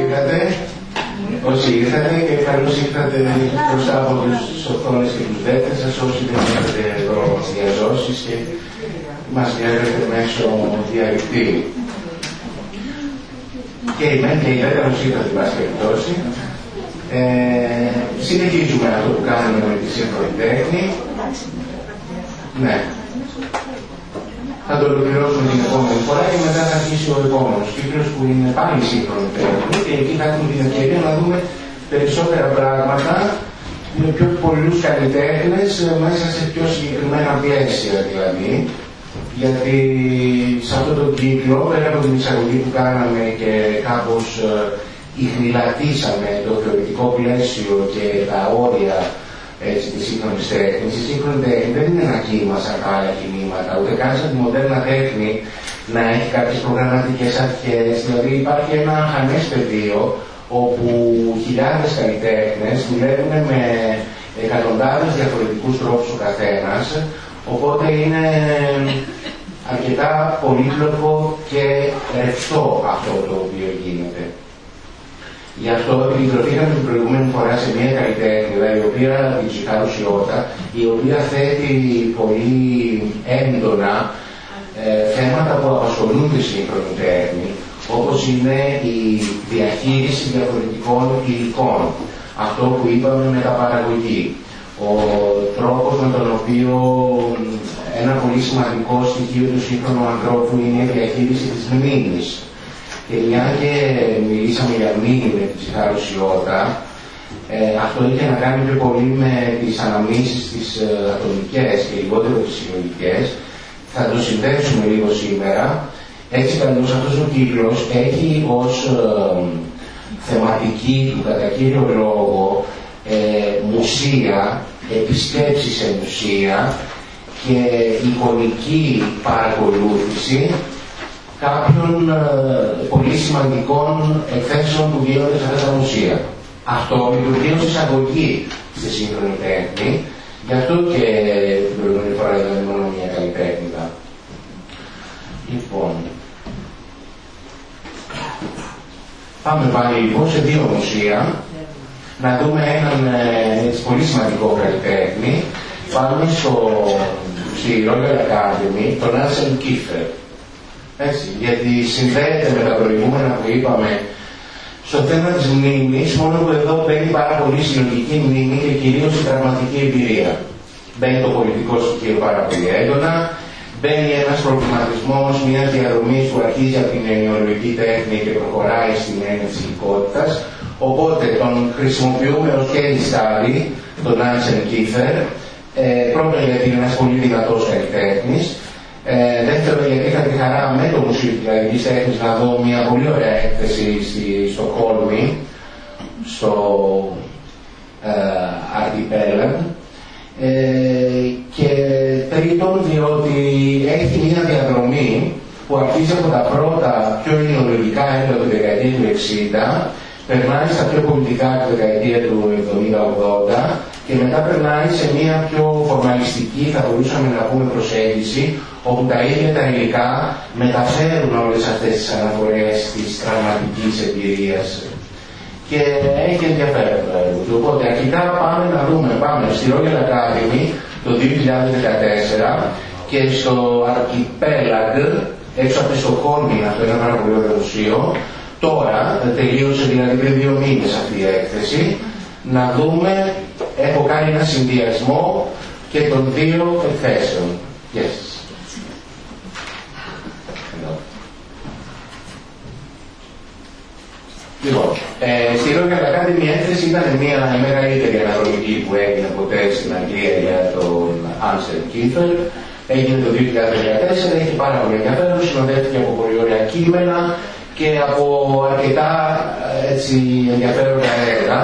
ήρθατε. Όσοι ήρθατε και καλώς ήρθατε μπροστά από τους οθόνες και τους δέντες σας, όσοι δεν ήρθατε εδώ διαζώσεις και μας βλέπετε μέσω διαρρηκτήριου. Και η ΜΕΝ και η ΔΕ καλώς ήρθατε, εν πάση περιπτώσει. Ε, συνεχίζουμε αυτό που κάνουμε με τη σύγχρονη τέχνη. Ναι. Θα το ολοκληρώσουμε την επόμενη φορά και μετά θα αρχίσει ο επόμενος κύκλος που είναι πάλι σύγχρονη τέχνη και εκεί θα έχουμε την ευκαιρία να δούμε περισσότερα πράγματα με πιο πολλούς καλλιτέχνες μέσα σε πιο συγκεκριμένα πλαίσια δηλαδή. Γιατί σε αυτό το κύκλο, πέρα από την εισαγωγή που κάναμε και κάπως ηχνηλατήσαμε το θεωρητικό πλαίσιο και τα όρια έτσι, της σύγχρονης τέχνης. Η σύγχρονη τέχνη δεν είναι ένα κύμα σαν άλλα κινήματα, ούτε καν σαν τη μοντέρνα τέχνη να έχει κάποιες προγραμματικές αρχές. Δηλαδή υπάρχει ένα χανές πεδίο όπου χιλιάδες καλλιτέχνες δουλεύουν με εκατοντάδες διαφορετικούς τρόπους ο καθένας, οπότε είναι αρκετά πολύπλοκο και ρευστό αυτό το οποίο γίνεται. Γι' αυτό επικεντρωθήκαμε την προηγούμενη φορά σε μια καλλιτέχνη, η οποία, η Τσικάρου Σιώτα, η οποία θέτει πολύ έντονα ε, θέματα που απασχολούν τη σύγχρονη τέχνη, όπως είναι η διαχείριση διαφορετικών υλικών. Αυτό που είπαμε με τα παραγωγή. Ο τρόπος με τον οποίο ένα πολύ σημαντικό στοιχείο του σύγχρονου ανθρώπου είναι η διαχείριση της μνήμης και μια και μιλήσαμε για μήνυ με την ψυχαρουσιότητα, ε, αυτό είχε να κάνει πιο πολύ με τις αναμνήσεις τις ε, ατομικές και λιγότερο τις συλλογικές. Θα το συνδέσουμε λίγο σήμερα. Έτσι καλώς αυτός ο κύκλος έχει ως ε, θεματική του κατά κύριο λόγο ε, μουσεία, επισκέψεις σε μουσεία και εικονική παρακολούθηση κάποιων ε, πολύ σημαντικών εκθέσεων που γίνονται σε αυτά τα μουσεία. Αυτό λειτουργεί ως εισαγωγή στη σύγχρονη τέχνη, γι' αυτό και την προηγούμενη φορά ήταν μόνο μια καλλιτέχνητα. Λοιπόν, πάμε πάλι λοιπόν σε δύο μουσεία, να δούμε έναν ε, πολύ σημαντικό καλλιτέχνη. Πάμε στο, στη Royal Academy, τον Άσεν Κίφερ. Έτσι, γιατί συνδέεται με τα προηγούμενα που είπαμε. Στο θέμα της μνήμης, μόνο που εδώ μπαίνει πάρα πολύ συλλογική μνήμη και κυρίως η τραυματική εμπειρία. Μπαίνει το πολιτικό στοιχείο πάρα πολύ έντονα, μπαίνει ένας προβληματισμός μιας διαδρομής που αρχίζει από την ενοιολογική τέχνη και προχωράει στην έννοια της υλικότητας, οπότε τον χρησιμοποιούμε ως χέρι στάδι, τον Άνσεν Κίφερ, ε, πρώτον γιατί είναι ένας πολύ δυνατός καλλιτέχνης, ε, δεύτερο, γιατί είχα τη χαρά με το Μουσείο Κυριακής Τέχνης να δω μια πολύ ωραία έκθεση στη Στοκόλμη, στο ε, Ε, και τρίτον, διότι έχει μια διαδρομή που αρχίζει από τα πρώτα πιο ινολογικά έργα του δεκαετία του 60, περνάει στα πιο πολιτικά του δεκαετία του 70-80 και μετά περνάει σε μια πιο φορμαλιστική, θα μπορούσαμε να πούμε, προσέγγιση, όπου τα ίδια τα υλικά μεταφέρουν όλες αυτές τις αναφορές της τραυματικής εμπειρίας. Και έχει ενδιαφέρον το έργο του. Οπότε αρχικά πάμε να δούμε, πάμε στη Royal Academy το 2014 και στο Archipelago, έξω από τη Στοκόλμη, αυτό είναι ένα πάρα πολύ ωραίο μουσείο, τώρα, τελείωσε δηλαδή πριν δύο μήνες αυτή η έκθεση, να δούμε, έχω κάνει ένα συνδυασμό και των δύο εκθέσεων. Yes. Λοιπόν, ε, στη Royal Academy η έκθεση ήταν μια μεγαλύτερη αναγνωρική που έγινε ποτέ στην Αγγλία για τον Άνσελ Κίφελ. Έγινε το 2014, έχει πάρα πολύ ενδιαφέρον, συνοδεύτηκε από πολύ ωραία κείμενα και από αρκετά έτσι, ενδιαφέροντα έργα.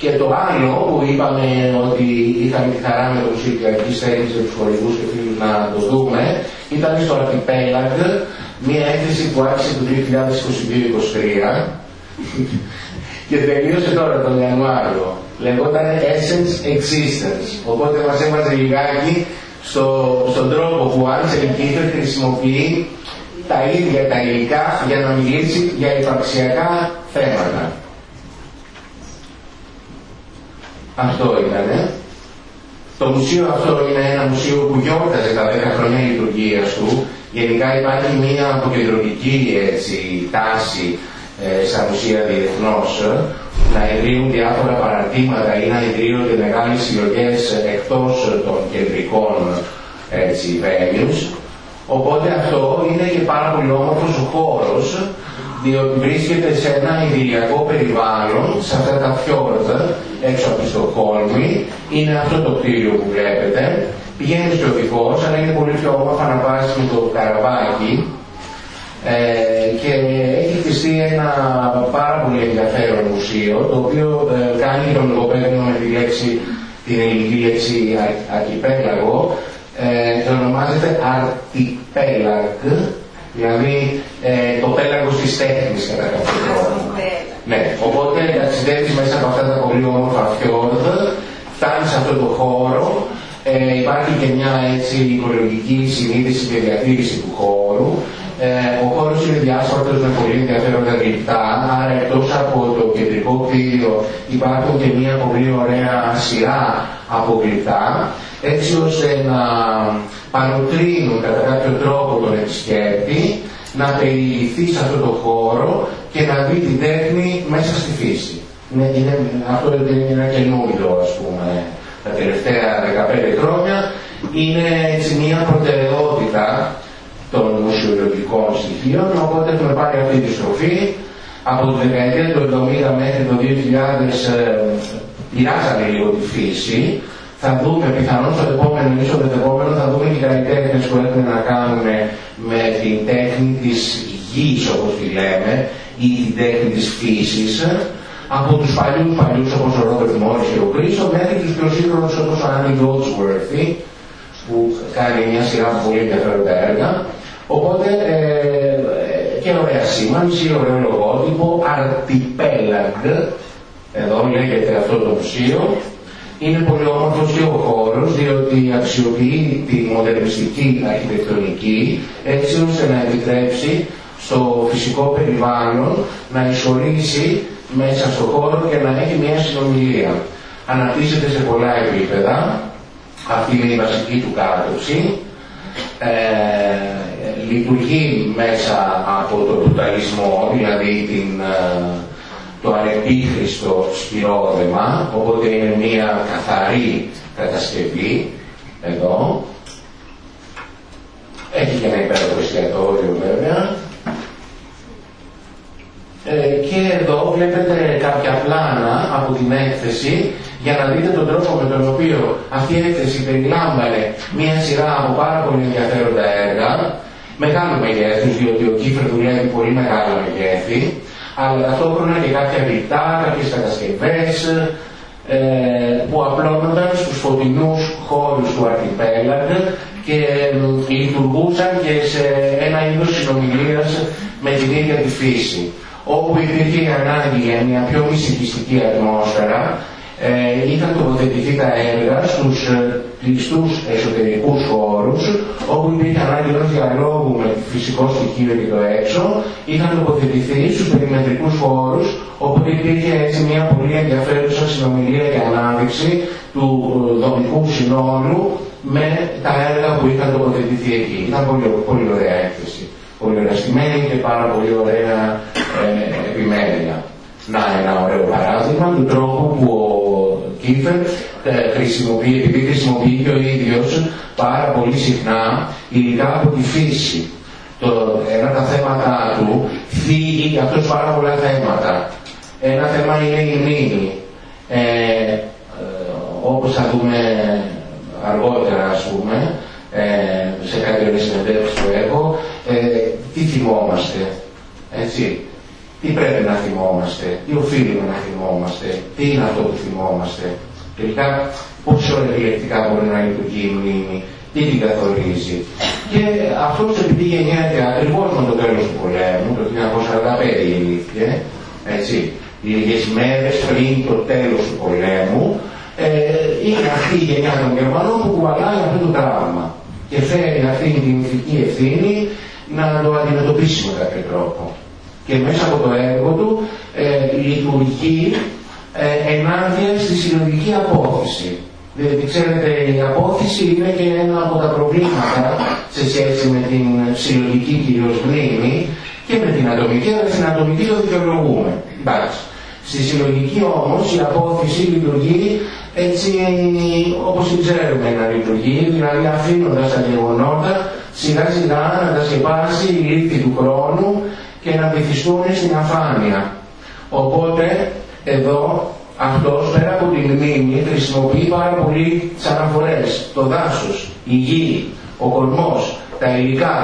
Και το άλλο που είπαμε ότι είχαμε τη χαρά με το Μουσείο Κυριακής Τέχνης και τους χορηγούς και φίλους να το δούμε, ήταν στο Archipelag, μια έκθεση που άρχισε το 2022-2023 και τελείωσε τώρα τον Ιανουάριο. Λεγόταν Essence Existence. Οπότε μας έβαζε λιγάκι στο, στον τρόπο που Άνσελ Κίφερ χρησιμοποιεί τα ίδια τα υλικά για να μιλήσει για υπαρξιακά θέματα. Αυτό ήταν. Το μουσείο αυτό είναι ένα μουσείο που γιόρταζε τα 10 χρόνια λειτουργίας του. Γενικά υπάρχει μια αποκεντρωτική έτσι, τάση ε, στα μουσεία διεθνώς να ιδρύουν διάφορα παρατήματα ή να ιδρύονται μεγάλες συλλογές εκτός των κεντρικών έτσι, venues. Οπότε αυτό είναι και πάρα πολύ όμορφος ο χώρος διότι βρίσκεται σε ένα ιδηλιακό περιβάλλον, σε αυτά τα φιόρδα, έξω από τη Στοκχόλμη. Είναι αυτό το κτίριο που βλέπετε. Πηγαίνει στο οδηγός, αλλά είναι πολύ πιο όμορφα να βάζεις με το καραβάκι. Ε, και έχει χτιστεί ένα πάρα πολύ ενδιαφέρον μουσείο, το οποίο ε, κάνει τον λογοπαίγνιο με τη λέξη, την ελληνική λέξη αρχιπέλαγο, ε, και ονομάζεται Artipélag, Δηλαδή ε, το πέλαγος της τέχνης κατά κάποιο τρόπο. Ναι, οπότε ταξιδεύεις μέσα από αυτά τα πολύ όμορφα φιόρδα, φτάνεις σε αυτό το χώρο, ε, υπάρχει και μια έτσι οικολογική συνείδηση και διατήρηση του χώρου. Ε, ο χώρος είναι διάσπαρτος με πολύ ενδιαφέροντα γλυπτά, άρα εκτός από το κεντρικό κτίριο υπάρχουν και μια πολύ ωραία σειρά από γλυπτά, έτσι ώστε να παροτρύνουν κατά κάποιο τρόπο τον επισκέπτη να περιηγηθεί σε αυτό το χώρο και να δει την τέχνη μέσα στη φύση. Είναι, είναι, αυτό είναι ένα καινούριο ας πούμε τα τελευταία 15 χρόνια. Είναι έτσι μια προτεραιότητα των μουσιολογικών στοιχείων, οπότε έχουμε πάρει αυτή τη στροφή. Από τη δεκαετία του 70 μέχρι το 2000 ε, πειράζαμε λίγο τη φύση, θα δούμε πιθανόν στο επόμενο ή στο επόμενο θα δούμε και καλλιτέχνε που έχουν να κάνουν με την τέχνη της γης όπως τη λέμε ή την τέχνη της φύσης. Από τους παλιούς παλιούς όπως ο Ρόμπερτ Μόρις και ο Κρίσο μέχρι τους πιο σύγχρονους όπως ο Άννη Goldsworthy που κάνει μια σειρά από πολύ ενδιαφέροντα έργα. Οπότε ε, και ωραία σήμανση, ωραίο λογότυπο Artipelag εδώ λέγεται αυτό το μουσείο είναι πολύ όμορφος και ο χώρος διότι αξιοποιεί τη μοντερνιστική αρχιτεκτονική έτσι ώστε να επιτρέψει στο φυσικό περιβάλλον να εισορίσει μέσα στο χώρο και να έχει μια συνομιλία. Αναπτύσσεται σε πολλά επίπεδα, αυτή είναι η βασική του κάτωξη, ε, λειτουργεί μέσα από το τουταλισμό, δηλαδή την ε, το ανεπίχρηστο σπυρόδεμα, οπότε είναι μια καθαρή κατασκευή εδώ. Έχει και ένα υπέροχο εστιατόριο βέβαια. Ε, και εδώ βλέπετε κάποια πλάνα από την έκθεση για να δείτε τον τρόπο με τον οποίο αυτή η έκθεση περιλάμβανε μια σειρά από πάρα πολύ ενδιαφέροντα έργα, μεγάλου μεγέθους, διότι ο Κίφερ δουλεύει πολύ μεγάλα μεγέθη, αλλά ταυτόχρονα και κάποια γλυπτά, κάποιες κατασκευές ε, που απλώνονταν στους φωτεινούς χώρους του Αρχιπέλαγ και ε, λειτουργούσαν και σε ένα είδος συνομιλίας με την ίδια τη φύση. Όπου υπήρχε η ανάγκη για μια πιο μυστικιστική ατμόσφαιρα, ε, είχαν τοποθετηθεί τα έργα στους ε, κλειστούς εσωτερικούς χώρους όπου υπήρχε ανάγκη ενός διαλόγου με φυσικό στοιχείο και το έξω είχαν τοποθετηθεί στους περιμετρικούς χώρους όπου υπήρχε έτσι μια πολύ ενδιαφέρουσα συνομιλία και ανάδειξη του ε, δομικού συνόλου με τα έργα που είχαν τοποθετηθεί εκεί. Ήταν πολύ, πολύ ωραία έκθεση. Πολύ ωραία και πάρα πολύ ωραία ε, επιμέλεια. Να ένα ωραίο παράδειγμα του τρόπου που ο Κίφερ ε, χρησιμοποιεί, επειδή χρησιμοποιεί και ο ίδιος πάρα πολύ συχνά υλικά από τη φύση. Το, ένα τα θέματα του θίγει αυτός πάρα πολλά θέματα. Ένα θέμα είναι η μνήμη. Ε, ε, όπως θα δούμε αργότερα ας πούμε, ε, σε κάτι ωραίες συνεντεύξεις που έχω, ε, τι θυμόμαστε, έτσι. Τι πρέπει να θυμόμαστε, τι οφείλουμε να θυμόμαστε, τι είναι αυτό που θυμόμαστε. Τελικά πόσο επιλεκτικά μπορεί να λειτουργεί η μνήμη, τι την καθορίζει. Και αυτός επειδή γεννιέται ακριβώς με το τέλος του πολέμου, το 1945 γεννήθηκε, έτσι, λίγες μέρες πριν το τέλος του πολέμου, ε, είναι αυτή η γενιά των Γερμανών που κουβαλάει αυτό το τραύμα και φέρει αυτή την ηθική ευθύνη να το αντιμετωπίσει με κάποιο τρόπο. Και μέσα από το έργο του ε, λειτουργεί ε, ενάντια στη συλλογική απόθεση. Διότι ξέρετε η απόθεση είναι και ένα από τα προβλήματα σε σχέση με την συλλογική κυρίως μνήμη και με την ατομική, αλλά στην ατομική το δικαιολογούμε. Εντάξει. Στη συλλογική όμως η απόθεση λειτουργεί έτσι όπως την ξέρουμε να λειτουργεί, δηλαδή αφήνοντας τα γεγονότα σιγά σιγά να τα σκεπάσει η λύθη του χρόνου και να βυθιστούν στην αφάνεια. Οπότε εδώ αυτός πέρα από τη μνήμη χρησιμοποιεί πάρα πολύ τις αναφορές, το δάσος, η γη, ο κορμός, τα υλικά,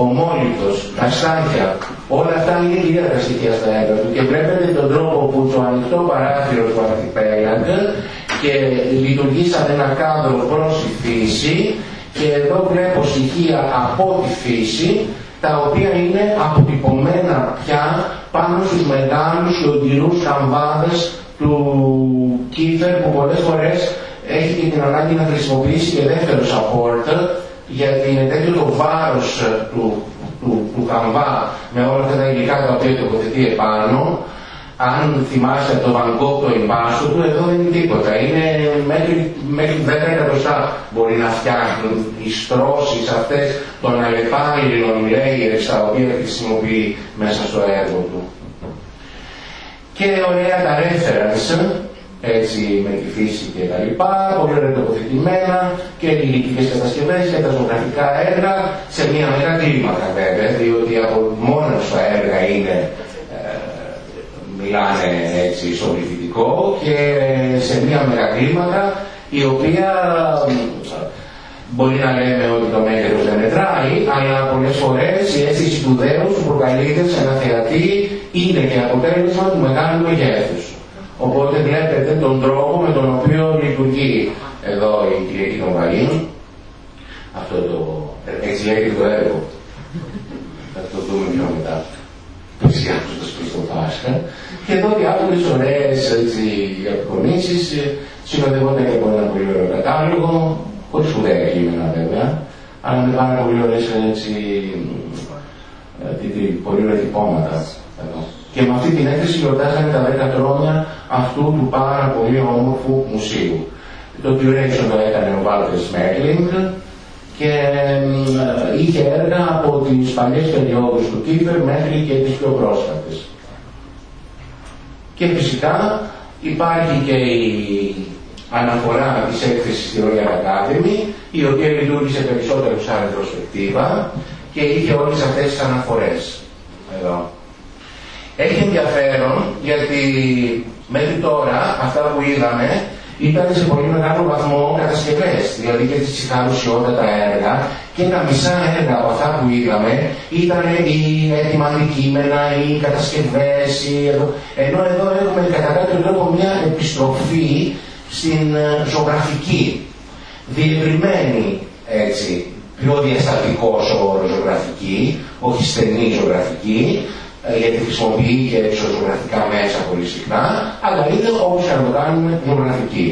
ο μόλιτος, τα στάχια, όλα αυτά είναι κυρία στοιχεία στα έργα του και βλέπετε τον τρόπο που το ανοιχτό παράθυρο του Αρχιπέλαγκ και λειτουργεί σαν ένα κάδρο προς τη φύση και εδώ βλέπω στοιχεία από τη φύση τα οποία είναι αποτυπωμένα πια πάνω στους μεγάλους και οντυρούς καμβάδες του Κίφερ που πολλές φορές έχει και την ανάγκη να χρησιμοποιήσει και δεύτερο support γιατί είναι τέτοιο το βάρος του, του, του καμβά με όλα αυτά τα υλικά τα οποία τοποθετεί επάνω αν θυμάστε το Βαγκό το εμπάσο του, εδώ δεν είναι τίποτα. Είναι μέχρι, μέχρι 10 εκατοστά μπορεί να φτιάχνουν οι στρώσεις αυτές των αλλεπάλληλων layers τα οποία χρησιμοποιεί μέσα στο έργο του. Και ωραία τα reference, έτσι με τη φύση και τα λοιπά, πολύ ωραία τοποθετημένα και οι ηλικικές κατασκευές και τα ζωγραφικά έργα σε μια μεγάλη κλίμακα βέβαια, διότι από μόνος τα έργα είναι μιλάνε έτσι στο και σε μια μεγακλίμακα η οποία μπορεί να λέμε ότι το μέγεθος δεν μετράει, αλλά πολλές φορές η αίσθηση του δέους που προκαλείται σε ένα θεατή είναι και αποτέλεσμα του μεγάλου μεγέθους. Οπότε βλέπετε τον τρόπο με τον οποίο λειτουργεί εδώ η Κυριακή των Βαγίων, αυτό το, έτσι λέγεται το έργο. Θα το δούμε πιο μετά. Πλησιάζοντας προς το Πάσχα. Και εδώ διάφορες ωραίες έτσι, απεικονίσεις ε, συνοδευόταν και από ένα πολύ ωραίο κατάλογο, χωρίς σπουδαία κείμενα βέβαια, αλλά με πάρα πολύ ωραίες έτσι, ε, πολύ ωραία τυπώματα εδώ. Και με αυτή την έκθεση γιορτάζανε τα 10 χρόνια αυτού του πάρα πολύ όμορφου μουσείου. Το duration το έκανε ο Βάλτερ Σμέρλινγκ και ε, είχε έργα από τις παλιές περιόδους του Κίφερ μέχρι και τις πιο πρόσφατες. Και φυσικά υπάρχει και η αναφορά της έκθεσης στη Royal Academy, η οποία λειτουργήσε περισσότερο σαν ρετροσπεκτίβα και είχε όλες αυτές τις αναφορές. Εδώ. Έχει ενδιαφέρον γιατί μέχρι τώρα αυτά που είδαμε ήταν σε πολύ μεγάλο βαθμό κατασκευές, δηλαδή για τις τα έργα και τα μισά έργα από αυτά που είδαμε ήταν οι έτοιμα αντικείμενα, οι κατασκευές, οι... ενώ εδώ έχουμε κατά κάποιο τρόπο μια επιστροφή στην ε, ζωγραφική, διευρυμένη έτσι, πιο διαστατικός ο όρος ζωγραφική, όχι στενή ζωγραφική, ε, γιατί χρησιμοποιεί και εξωζωγραφικά μέσα πολύ συχνά, αλλά είναι όπως και να το κάνουμε ζωγραφική.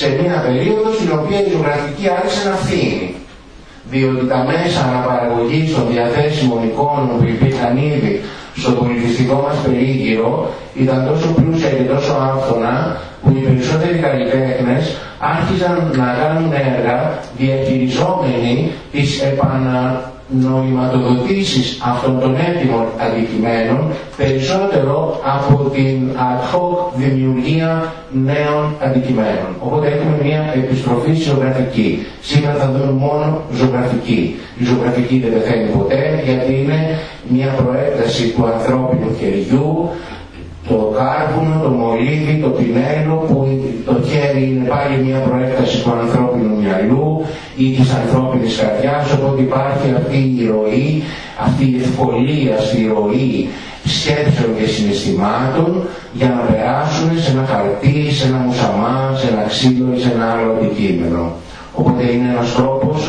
Σε μια περίοδο στην οποία η ζωγραφική άρχισε να φύγει διότι τα μέσα αναπαραγωγής των διαθέσιμων εικόνων που υπήρχαν ήδη στο πολιτιστικό μας περίγυρο ήταν τόσο πλούσια και τόσο άφθονα που οι περισσότεροι καλλιτέχνες άρχισαν να κάνουν έργα διαχειριζόμενοι τις επανα νοηματοδοτήσεις αυτών των έτοιμων αντικειμένων περισσότερο από την ad hoc δημιουργία νέων αντικειμένων. Οπότε έχουμε μια επιστροφή ζωγραφική. Σήμερα θα δούμε μόνο ζωγραφική. Η ζωγραφική δεν πεθαίνει ποτέ γιατί είναι μια προέκταση του ανθρώπινου χεριού το κάρβουνο, το μολύβι, το πινέλο που το χέρι είναι πάλι μια προέκταση του ανθρώπινου μυαλού ή της ανθρώπινης καρδιάς οπότε υπάρχει αυτή η ροή, αυτή η ευκολία στη ροή σκέψεων και συναισθημάτων για να περάσουν σε ένα χαρτί, σε ένα μουσαμά, σε ένα ξύλο ή σε ένα άλλο αντικείμενο. Οπότε είναι ένας τρόπος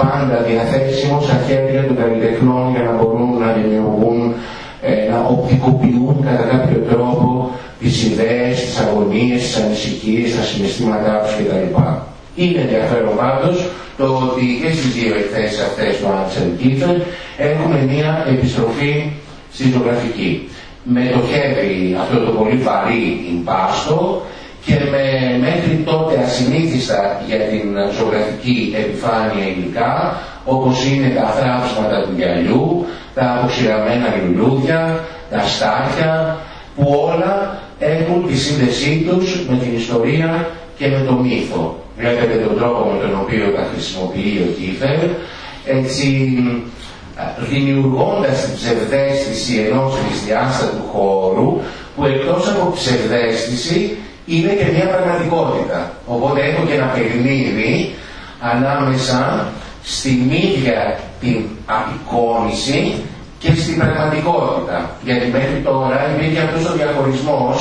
πάντα διαθέσιμος στα χέρια των καλλιτεχνών για να μπορούν να δημιουργούν ε, να οπτικοποιούν κατά κάποιο τρόπο τις ιδέες, τις αγωνίες, τις ανησυχίες, τα συναισθήματά τους κτλ. Είναι ενδιαφέρον πάντως το ότι και στις δύο εκθέσεις αυτές του Άξελ Κίφερ έχουμε μία επιστροφή στη ζωγραφική. Με το χέρι αυτό το πολύ βαρύ ιμπάστο και με μέχρι τότε ασυνήθιστα για την ζωγραφική επιφάνεια υλικά όπως είναι τα θράψματα του γυαλιού, τα αποξηραμένα λουλούδια, τα στάχια που όλα έχουν τη σύνδεσή τους με την ιστορία και με το μύθο. Βλέπετε τον τρόπο με τον οποίο τα χρησιμοποιεί ο Κίφερ, έτσι δημιουργώντας την ψευδέστηση ενός τρισδιάστατου χώρου που εκτός από ψευδέστηση είναι και μια πραγματικότητα. Οπότε έχω και ένα παιχνίδι ανάμεσα στην ίδια την απεικόνηση και στην πραγματικότητα. Γιατί μέχρι τώρα υπήρχε αυτός ο διαχωρισμός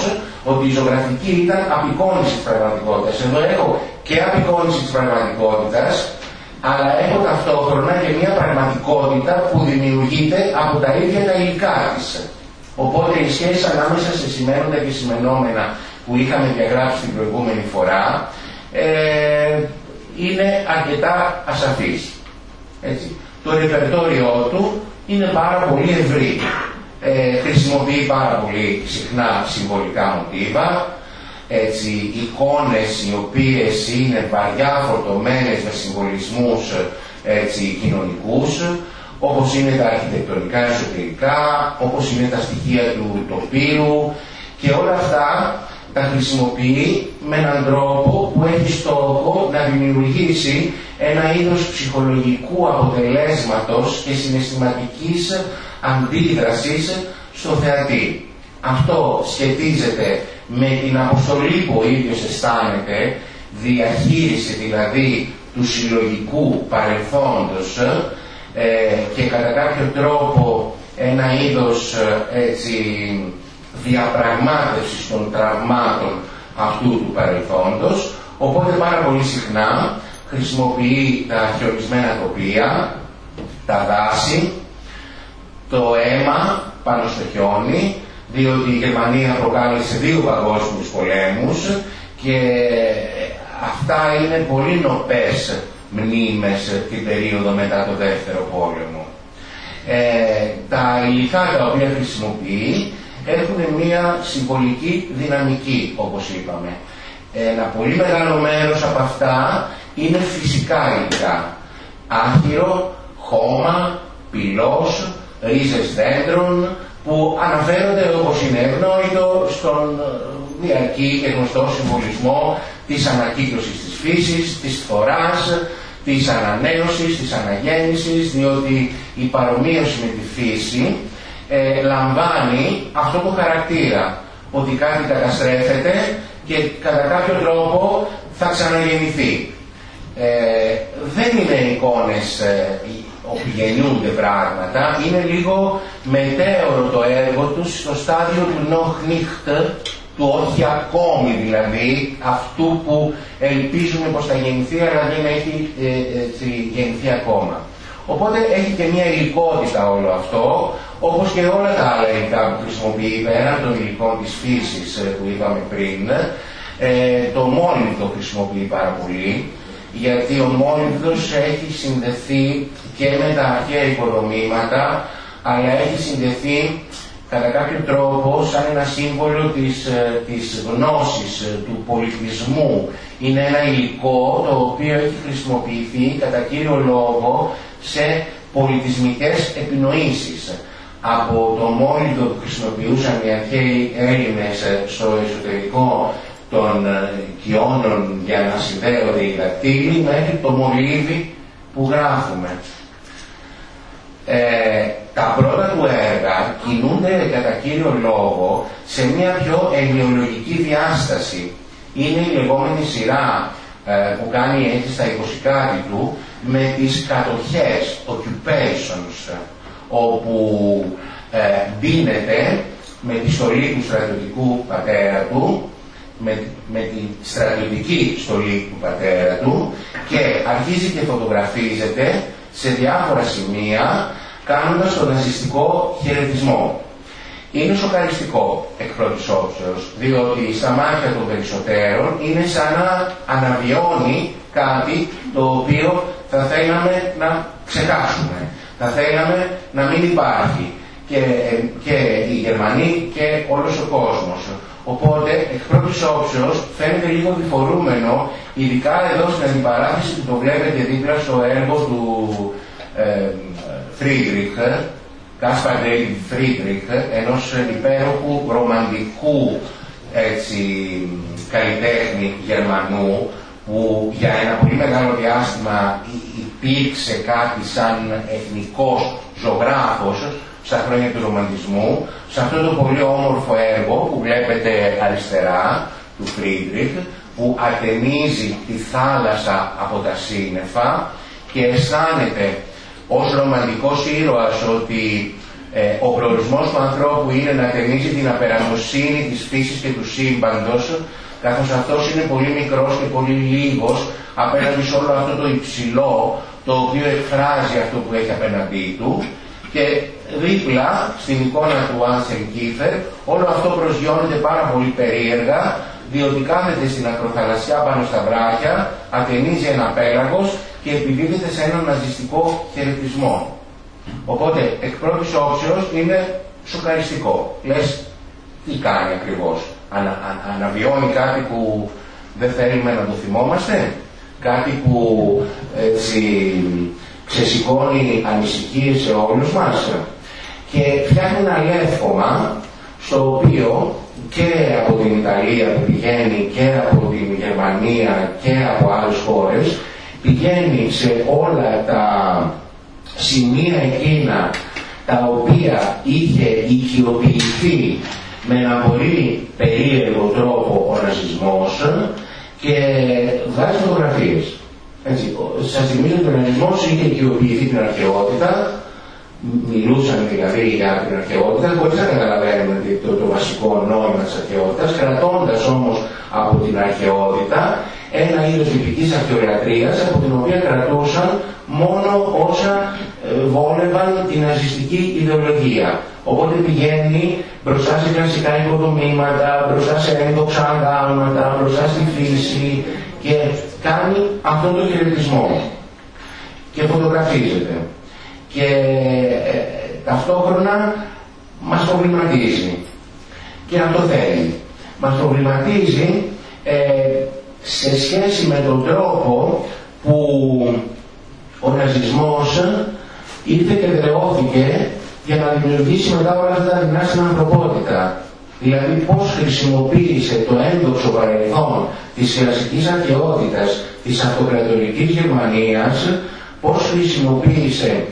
ότι η ζωγραφική ήταν απεικόνηση της πραγματικότητας. Εδώ έχω και απεικόνηση της πραγματικότητας, αλλά έχω ταυτόχρονα και μια πραγματικότητα που δημιουργείται από τα ίδια τα υλικά της. Οπότε η σχέση ανάμεσα σε σημαίνοντα και σημενόμενα που είχαμε διαγράψει την προηγούμενη φορά ε, είναι αρκετά ασαφής. Έτσι. Το ρεπερτόριό του είναι πάρα πολύ ευρύ. Ε, χρησιμοποιεί πάρα πολύ συχνά συμβολικά μοτίβα, έτσι, εικόνες οι οποίες είναι βαριά φορτωμένες με συμβολισμούς έτσι, κοινωνικούς, όπως είναι τα αρχιτεκτονικά εσωτερικά, όπως είναι τα στοιχεία του τοπίου και όλα αυτά τα χρησιμοποιεί με έναν τρόπο που έχει στόχο να δημιουργήσει ένα είδος ψυχολογικού αποτελέσματος και συναισθηματικής αντίδρασης στο θεατή. Αυτό σχετίζεται με την αποστολή που ο ίδιος αισθάνεται, διαχείριση δηλαδή του συλλογικού παρελθόντος ε, και κατά κάποιο τρόπο ένα είδος ε, έτσι διαπραγμάτευσης των τραυμάτων αυτού του παρελθόντος, οπότε πάρα πολύ συχνά χρησιμοποιεί τα αρχαιονισμένα τοπία, τα δάση, το αίμα πάνω στο χιόνι, διότι η Γερμανία προκάλεσε δύο παγκόσμιους πολέμους και αυτά είναι πολύ νοπές μνήμες την περίοδο μετά το δεύτερο πόλεμο. Ε, τα υλικά τα οποία χρησιμοποιεί έχουν μια συμβολική δυναμική, όπως είπαμε. Ένα πολύ μεγάλο μέρος από αυτά είναι φυσικά υλικά. Άχυρο, χώμα, πυλός, ρίζες δέντρων, που αναφέρονται όπως είναι ευνόητο στον διαρκή και γνωστό συμβολισμό της ανακύκλωσης της φύσης, της φθοράς, της ανανέωσης, της αναγέννησης, διότι η παρομοίωση με τη φύση ε, λαμβάνει αυτό το χαρακτήρα ότι κάτι καταστρέφεται και κατά κάποιο τρόπο θα ξαναγεννηθεί. Ε, δεν είναι εικόνες ε, όπου γεννιούνται πράγματα, είναι λίγο μετέωρο το έργο τους στο στάδιο του νόχνιχτ, του όχι ακόμη δηλαδή, αυτού που ελπίζουμε πως θα γεννηθεί αλλά δεν έχει ε, γεννηθεί ακόμα. Οπότε έχει και μια υλικότητα όλο αυτό, όπως και όλα τα άλλα υλικά που χρησιμοποιεί πέραν των υλικών της φύσης ε, που είπαμε πριν. Ε, το μόνιμο χρησιμοποιεί πάρα πολύ, γιατί ο μόνιμος έχει συνδεθεί και με τα αρχαία υποδομήματα, αλλά έχει συνδεθεί κατά κάποιο τρόπο σαν ένα σύμβολο της, ε, της γνώσης, του πολιτισμού. Είναι ένα υλικό το οποίο έχει χρησιμοποιηθεί κατά κύριο λόγο σε πολιτισμικές επινοήσεις. Από το μόνιτο που χρησιμοποιούσαν οι αρχαίοι Έλληνες στο εσωτερικό των ε, κοιώνων για να συνδέονται οι δακτύλοι μέχρι το μολύβι που γράφουμε. Ε, τα πρώτα του έργα κινούνται κατά κύριο λόγο σε μια πιο ενοιολογική διάσταση. Είναι η λεγόμενη σειρά ε, που κάνει έτσι στα 20 του με τις κατοχές, occupations, όπου ε, μπίνεται με τη στολή του στρατιωτικού πατέρα του, με, με τη στρατιωτική στολή του πατέρα του και αρχίζει και φωτογραφίζεται σε διάφορα σημεία κάνοντας τον ναζιστικό χαιρετισμό. είναι σοκαριστικό εκ πρώτης όψεως, διότι στα μάτια των περισσότερων είναι σαν να αναβιώνει κάτι το οποίο θα θέλαμε να ξεχάσουμε. Θα θέλαμε να μην υπάρχει και, και οι Γερμανοί και όλος ο κόσμος. Οπότε, εκ πρώτης όψεως, φαίνεται λίγο διφορούμενο, ειδικά εδώ στην αντιπαράθεση που το βλέπετε δίπλα στο έργο του ε, Φρίντριχ, Κάσπαρ Ντέιβιντ Φρίντριχ, ενός υπέροχου ρομαντικού έτσι, καλλιτέχνη Γερμανού, που για ένα πολύ μεγάλο διάστημα υπήρξε κάτι σαν εθνικός ζωγράφος στα χρόνια του ρομαντισμού, σε αυτό το πολύ όμορφο έργο που βλέπετε αριστερά του Φρίντριχ, που ατενίζει τη θάλασσα από τα σύννεφα και αισθάνεται ως ρομαντικός ήρωας ότι ε, ο προορισμός του ανθρώπου είναι να ατενίζει την απεραντοσύνη της φύσης και του σύμπαντος καθώς αυτός είναι πολύ μικρός και πολύ λίγος απέναντι σε όλο αυτό το υψηλό το οποίο εκφράζει αυτό που έχει απέναντί του και δίπλα στην εικόνα του Άνσελ Κίφερ όλο αυτό προσγειώνεται πάρα πολύ περίεργα διότι κάθεται στην ακροθαλασσιά πάνω στα βράχια, ατενίζει ένα πέλαγος και επιδίδεται σε έναν ναζιστικό χαιρετισμό. Οπότε εκ πρώτης όψεως είναι σοκαριστικό. Λες τι κάνει ακριβώς; Ανα, αναβιώνει κάτι που δεν θέλουμε να το θυμόμαστε, κάτι που έτσι ξεσηκώνει ανησυχίες σε όλους μας και φτιάχνει ένα λεύκομα στο οποίο και από την Ιταλία που πηγαίνει και από την Γερμανία και από άλλες χώρες πηγαίνει σε όλα τα σημεία εκείνα τα οποία είχε οικειοποιηθεί με ένα πολύ περίεργο τρόπο ο ναζισμός και βγάζει φωτογραφίες. Έτσι, σας θυμίζω ότι ο ναζισμός είχε οικειοποιηθεί την αρχαιότητα, μιλούσαν δηλαδή για την αρχαιότητα, χωρίς να καταλαβαίνουμε το, το βασικό νόημα της αρχαιότητας, κρατώντας όμως από την αρχαιότητα ένα είδος τυπικής αρχαιογραφίας από την οποία κρατούσαν μόνο όσα ε, βόλευαν την ναζιστική ιδεολογία. Οπότε πηγαίνει μπροστά σε κλασικά υποδομήματα, μπροστά σε ένδοξα αγάλματα, μπροστά στη φύση και κάνει αυτόν τον χαιρετισμό και φωτογραφίζεται. Και ε, ταυτόχρονα μας προβληματίζει και αυτό θέλει. Μας προβληματίζει ε, σε σχέση με τον τρόπο που ο ναζισμός ήρθε και δρεώθηκε για να δημιουργήσει μετά όλα αυτά τα δεινά στην ανθρωπότητα. Δηλαδή πώς χρησιμοποίησε το ένδοξο παρελθόν της κλασικής αρχαιότητας της αυτοκρατορικής Γερμανίας, πώς χρησιμοποίησε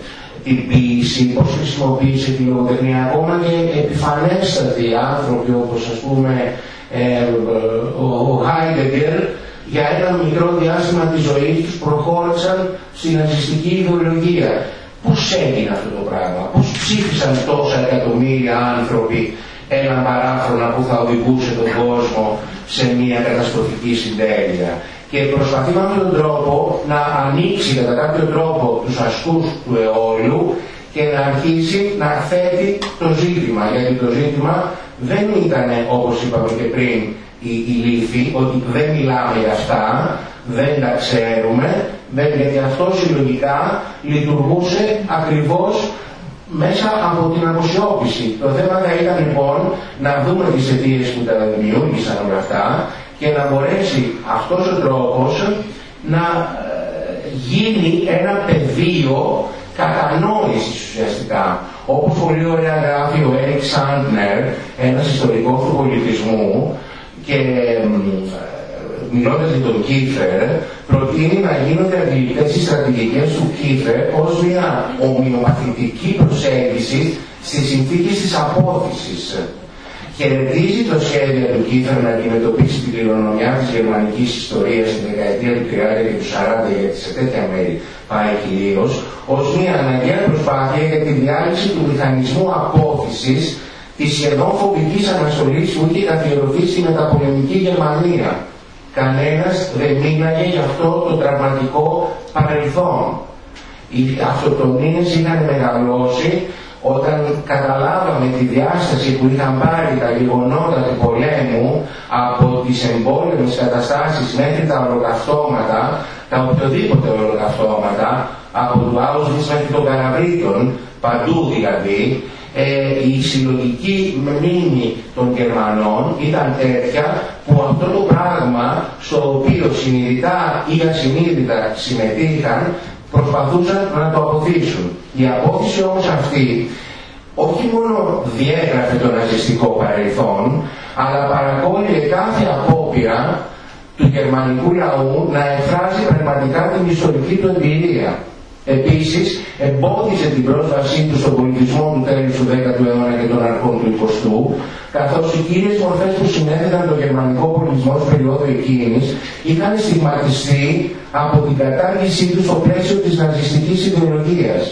την ποίηση, πώς χρησιμοποίησε τη λογοτεχνία, ακόμα και επιφανέστατοι άνθρωποι όπως ας πούμε ε, ο Χάιντεγκερ για ένα μικρό διάστημα της ζωής τους προχώρησαν στην ναζιστική ιδεολογία. Πώς έγινε αυτό το πράγμα, πώς ψήφισαν τόσα εκατομμύρια άνθρωποι ένα παράφρονα που θα οδηγούσε τον κόσμο σε μια καταστροφική συντέλεια; Και προσπαθεί με αυτόν τον τρόπο να ανοίξει κατά κάποιο τρόπο τους ασκούς του αιώλου και να αρχίσει να θέτει το ζήτημα. Γιατί το ζήτημα δεν ήταν όπως είπαμε και πριν η, η λύθη, ότι δεν μιλάμε για αυτά, δεν τα ξέρουμε, δεν, γιατί αυτό συλλογικά λειτουργούσε ακριβώς μέσα από την αποσιώπηση. Το θέμα θα ήταν λοιπόν να δούμε τις αιτίες που τα δημιούργησαν όλα αυτά και να μπορέσει αυτός ο τρόπος να ε, γίνει ένα πεδίο κατανόησης ουσιαστικά. Όπως πολύ ωραία γράφει ο Έρικ Σάντνερ, ένας ιστορικός του πολιτισμού και μιλώντας για τον Κίφερ, προτείνει να γίνονται αντιληπτές οι στρατηγικές του Κίφερ ως μια ομοιομαθητική προσέγγιση στις συνθήκες της απόθυσης. Χαιρετίζει το σχέδιο του Κίφερ να αντιμετωπίσει την κληρονομιά της γερμανικής ιστορίας στην δεκαετία του 30 και του 40 γιατί σε τέτοια μέρη πάει κυρίως, ως μια αναγκαία προσπάθεια για τη διάλυση του μηχανισμού απόθυσης της σχεδόν φοβικής αναστολής που είχε καθιερωθεί στη μεταπολεμική Γερμανία Κανένας δεν μίλαγε για αυτό το τραυματικό παρελθόν. Οι αυτοκτονίες είχαν μεγαλώσει όταν καταλάβαμε με τη διάσταση που είχαν πάρει τα γεγονότα του πολέμου από τις εμπόλεμες καταστάσεις μέχρι τα ολοκαυτώματα, τα οποιοδήποτε ολοκαυτώματα, από το Auschwitz μέχρι τον Καλαβρίτων, παντού δηλαδή, ε, η συλλογική μνήμη των Γερμανών ήταν τέτοια που αυτό το πράγμα στο οποίο συνειδητά ή ασυνείδητα συμμετείχαν προσπαθούσαν να το αποθήσουν. Η απόθεση όμως αυτή όχι μόνο διέγραφε το ναζιστικό παρελθόν, αλλά παρακόλλησε κάθε απόπειρα του γερμανικού λαού να εκφράζει πραγματικά την ιστορική του εμπειρία. Επίσης, εμπόδισε την πρόσβασή του στον πολιτισμό του τέλους του 10ου αιώνα και των αρχών του 20ου, καθώς οι κύριες μορφές που συνέδεσαν τον γερμανικό πολιτισμό στην περίοδο εκείνης είχαν στιγματιστεί από την κατάργησή του στο πλαίσιο της ναζιστικής ιδεολογίας.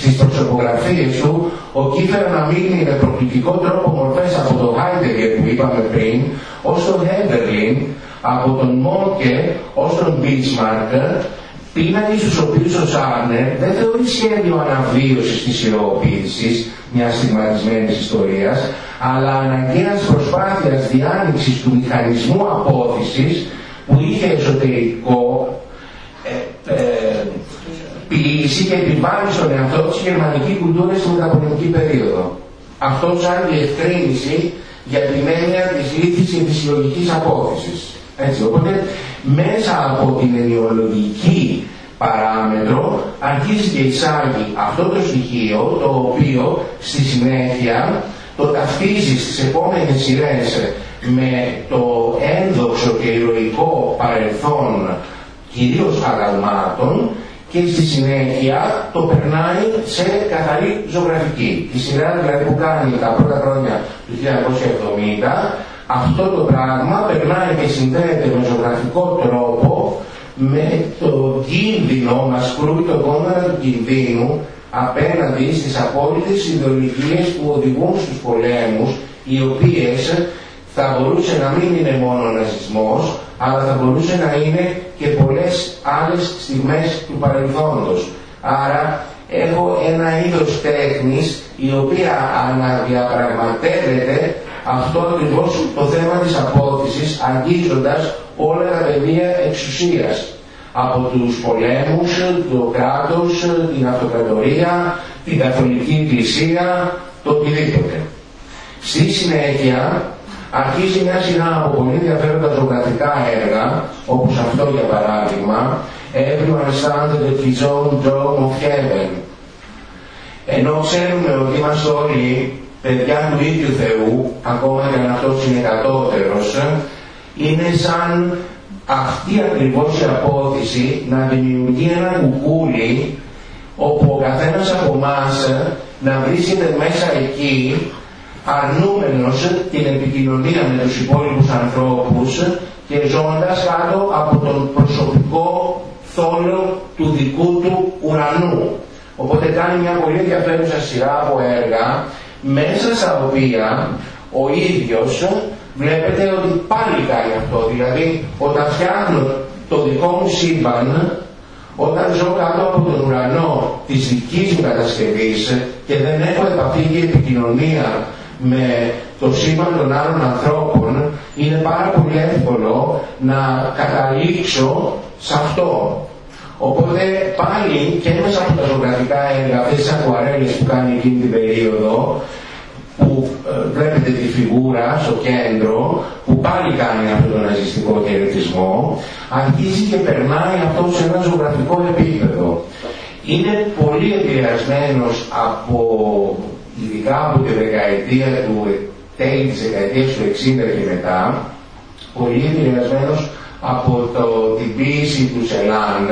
Στις προσωπογραφίες του, ο Κίφερ αναμείγνει με προκλητικό τρόπο μορφές από το Heidegger που είπαμε πριν, ως τον Heberlin, από τον Μόρκε ως τον Bismarck, πίνακες στους οποίους ο Σάρνερ δεν θεωρεί σχέδιο αναβίωσης της ιεροποίησης μιας στιγματισμένης ιστορίας, αλλά αναγκαίας προσπάθειας διάνοιξης του μηχανισμού απόθεσης που είχε εσωτερικό ε, ε, ποιήση και επιβάλλει στον εαυτό της γερμανική κουλτούρα στην μεταπολεμική περίοδο. Αυτό σαν διευκρίνηση για την έννοια της λύθης και της συλλογικής απόθεσης. Έτσι, οπότε μέσα από την ενοιολογική παράμετρο αρχίζει και εισάγει αυτό το στοιχείο το οποίο στη συνέχεια το ταυτίζεις στις επόμενες σειρές με το ένδοξο και ηρωικό παρελθόν κυρίως αγαλμάτων και στη συνέχεια το περνάει σε καθαρή ζωγραφική. Η σειρά δηλαδή που κάνει τα πρώτα χρόνια του 1970 αυτό το πράγμα περνάει και συνδέεται με ζωγραφικό τρόπο με το κίνδυνο, μας κρούει το κόμμα του κινδύνου απέναντι στις απόλυτες ιδεολογίες που οδηγούν στους πολέμους οι οποίες θα μπορούσε να μην είναι μόνο ο ναζισμός αλλά θα μπορούσε να είναι και πολλές άλλες στιγμές του παρελθόντος. Άρα έχω ένα είδος τέχνης η οποία αναδιαπραγματεύεται αυτό ακριβώς το θέμα της απόθεσης αγγίζοντας όλα τα πεδία εξουσίας από τους πολέμους, το κράτος, την αυτοκρατορία, την καθολική εκκλησία, το οτιδήποτε. Στη συνέχεια αρχίζει μια σειρά από πολύ ενδιαφέροντα ζωγραφικά έργα, όπως αυτό για παράδειγμα, Everyone stands at his own dome of heaven. Ενώ ξέρουμε ότι είμαστε όλοι παιδιά του ίδιου Θεού, ακόμα και αν αυτός είναι κατώτερος, είναι σαν αυτή ακριβώς η απόδειξη να δημιουργεί ένα κουκούλι όπου ο καθένας από εμάς να βρίσκεται μέσα εκεί αρνούμενος την επικοινωνία με τους υπόλοιπους ανθρώπους και ζώντας κάτω από τον προσωπικό θόλο του δικού του ουρανού. Οπότε κάνει μια πολύ ενδιαφέρουσα σειρά από έργα μέσα στα οποία ο ίδιος βλέπετε ότι πάλι κάνει αυτό. Δηλαδή όταν φτιάχνω το δικό μου σύμπαν, όταν ζω κάτω από τον ουρανό της δικής μου κατασκευής και δεν έχω επαφή και επικοινωνία με το σύμπαν των άλλων ανθρώπων, είναι πάρα πολύ εύκολο να καταλήξω σε αυτό. Οπότε πάλι και μέσα από τα ζωγραφικά έργα, αυτές τις ακουαρέλες που κάνει εκείνη την περίοδο, που ε, βλέπετε τη φιγούρα στο κέντρο, που πάλι κάνει αυτό τον ναζιστικό χαιρετισμό, αρχίζει και περνάει αυτό σε ένα ζωγραφικό επίπεδο. Είναι πολύ επηρεασμένος από, ειδικά από τη δεκαετία του, τέλη της δεκαετίας του 60 και μετά, πολύ επηρεασμένος από το, την ποίηση του Σελάν,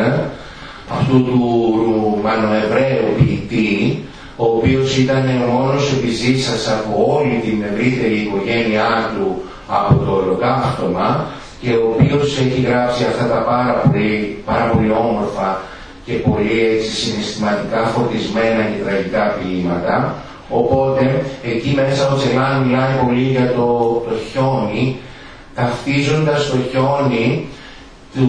αυτού του Ρουμανοεβραίου ποιητή, ο οποίος ήταν ο μόνος επιζήσας από όλη την ευρύτερη οικογένειά του από το ολοκαύτωμα και ο οποίος έχει γράψει αυτά τα πάρα πολύ, πάρα πολύ όμορφα και πολύ έτσι συναισθηματικά φορτισμένα και τραγικά ποίηματα. Οπότε εκεί μέσα ο Τσελάν μιλάει πολύ για το, το χιόνι, ταυτίζοντας το χιόνι του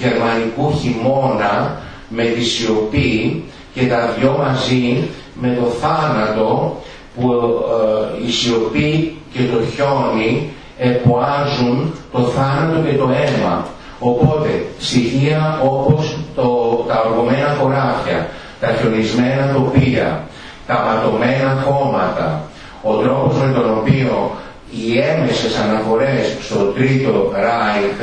γερμανικού χειμώνα με τη σιωπή και τα δυο μαζί με το θάνατο που ε, η σιωπή και το χιόνι εποάζουν το θάνατο και το αίμα. Οπότε στοιχεία όπως το, τα οργωμένα χωράφια, τα χιονισμένα τοπία, τα ματωμένα χώματα, ο τρόπος με τον οποίο οι έμεσες αναφορές στο Τρίτο Ράιχ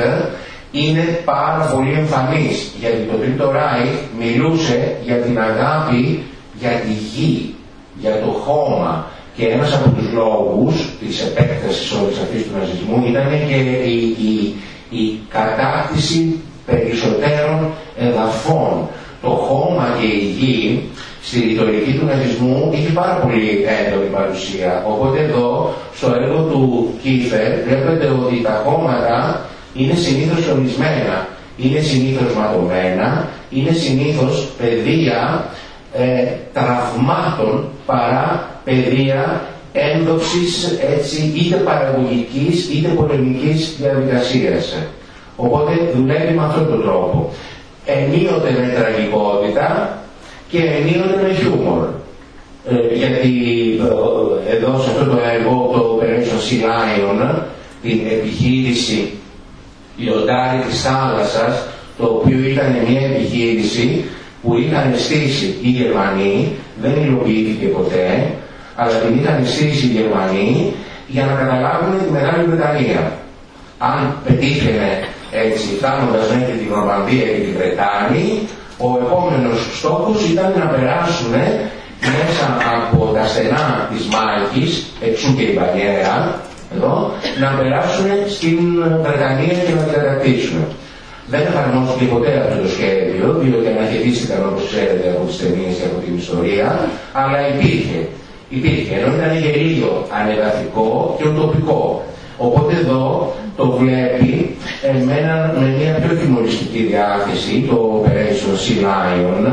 είναι πάρα πολύ εμφανής γιατί το Τρίτο Ράιχ μιλούσε για την αγάπη για τη γη, για το χώμα και ένας από τους λόγους της επέκτασης όλης αυτής του ναζισμού ήταν και η, η, η κατάκτηση περισσότερων εδαφών. Το χώμα και η γη στη ρητορική του ναζισμού είχε πάρα πολύ έντονη παρουσία. Οπότε εδώ, στο έργο του Κίφερ, βλέπετε ότι τα χώματα είναι συνήθως ορισμένα, είναι συνήθως ματωμένα, είναι συνήθως παιδεία ε, τραυμάτων παρά παιδεία ένδοξης έτσι, είτε παραγωγικής είτε πολεμικής διαδικασίας. Οπότε δουλεύει με αυτόν τον τρόπο. Ενίοτε με τραγικότητα και ενίοτε με χιούμορ. Ε, γιατί ε, εδώ σε αυτό το έργο, το Operation Sea Lion, την επιχείρηση λιοντάρι της θάλασσας, το οποίο ήταν μια επιχείρηση που είχαν στήσει οι Γερμανοί, δεν υλοποιήθηκε ποτέ, αλλά την είχαν στήσει οι Γερμανοί για να καταλάβουν τη Μεγάλη Βρετανία. Αν πετύχαινε έτσι, φτάνοντας μέχρι την Νορμανδία και την Βρετάνη, ο επόμενος στόχος ήταν να περάσουν μέσα από τα στενά της Μάλκης, εξού και η Μπανιέρα, εδώ, να περάσουν στην Βρετανία και να την κατακτήσουν. Δεν εφαρμόστηκε ποτέ αυτό το σχέδιο, διότι αναχαιτίστηκαν όπως ξέρετε από τις ταινίες και από την ιστορία, αλλά υπήρχε. Υπήρχε, ενώ ήταν γελίο, ανεδαφικό και οτοπικό. Οπότε εδώ το βλέπει ε, με, με μια πιο χειμωριστική διάθεση, το Operation Sea Lion,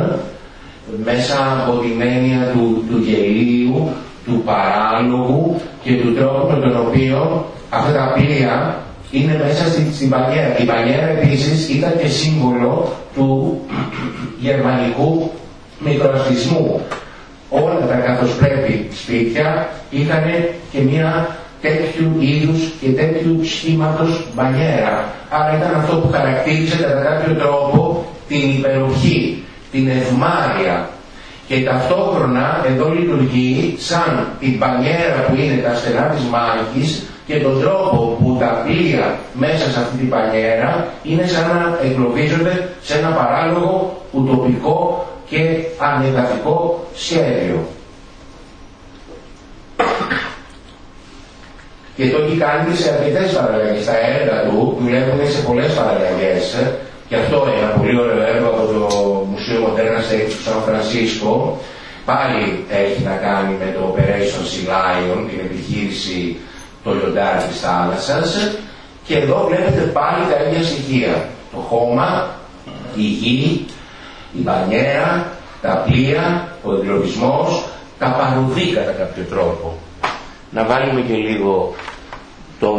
μέσα από την έννοια του, του γελίου, του παράλογου και του τρόπου με τον οποίο αυτά τα πλοία είναι μέσα στην, στην πανιέρα. Η πανιέρα επίσης ήταν και σύμβολο του γερμανικού μικροαστισμού. Όλα τα καθώς πρέπει σπίτια είχαν και μια τέτοιου είδους και τέτοιου σχήματος μπανιέρα. Άρα ήταν αυτό που χαρακτήριζε κατά κάποιο τρόπο την υπεροχή, την ευμάρεια. Και ταυτόχρονα εδώ λειτουργεί σαν την πανιέρα που είναι τα στενά της μάχης και τον τρόπο που τα πλοία μέσα σε αυτή την πανιέρα είναι σαν να εγκλωβίζονται σε ένα παράλογο, ουτοπικό και ανεδαφικό σχέδιο. Και το έχει κάνει σε αρκετές παραλλαγές. Τα έργα του δουλεύουν σε πολλές παραλλαγές και αυτό είναι ένα πολύ ωραίο έργο από το Μουσείο Μοντέρνα του Σαν Φρανσίσκο. Πάλι έχει να κάνει με το Operation Sea Lion, την επιχείρηση το λιοντάρι της θάλασσας και εδώ βλέπετε πάλι τα ίδια στοιχεία. Το χώμα, η γη, η μπανιέρα, τα πλοία, ο εγκλωβισμός, τα παρουδί κατά κάποιο τρόπο. Να βάλουμε και λίγο το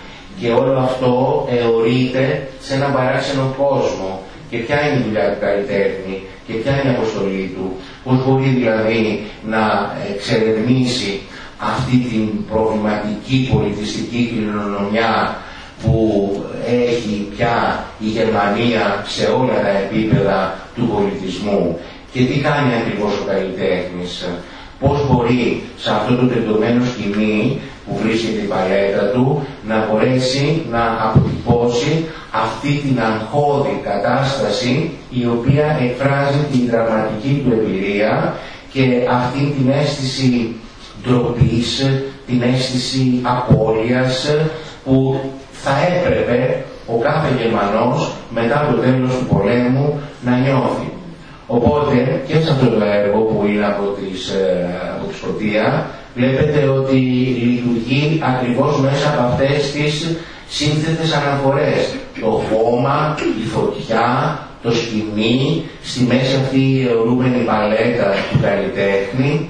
και όλο αυτό εωρείται σε έναν παράξενο κόσμο. Και ποια είναι η δουλειά του καλλιτέχνη και ποια είναι η αποστολή του, που πώς μπορεί δηλαδή να εξερευνήσει αυτή την προβληματική πολιτιστική κληρονομιά που έχει πια η Γερμανία σε όλα τα επίπεδα του πολιτισμού. Και τι κάνει ακριβώς ο καλλιτέχνης; Πώς μπορεί σε αυτό το τεντωμένο σκηνή που βρίσκεται η παλέτα του να μπορέσει να αποτυπώσει αυτή την αγχώδη κατάσταση η οποία εκφράζει την δραματική του εμπειρία και αυτή την αίσθηση ντροπής, την αίσθηση απώλειας που θα έπρεπε ο κάθε Γερμανός μετά το τέλος του πολέμου να νιώθει. Οπότε και σε αυτό το έργο που είναι από, τις, ε, από τη Σκοτία βλέπετε ότι λειτουργεί ακριβώς μέσα από αυτές τις σύνθετες αναφορές. Το χώμα, η φωτιά, το σκηνή, στη μέση αυτή η αιωρούμενη παλέτα του καλλιτέχνη.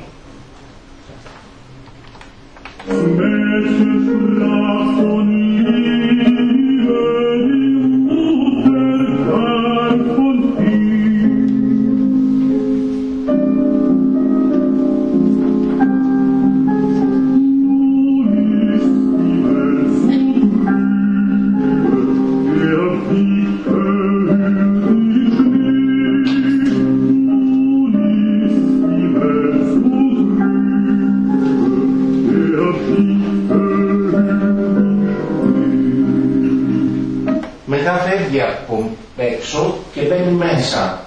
Μέσα,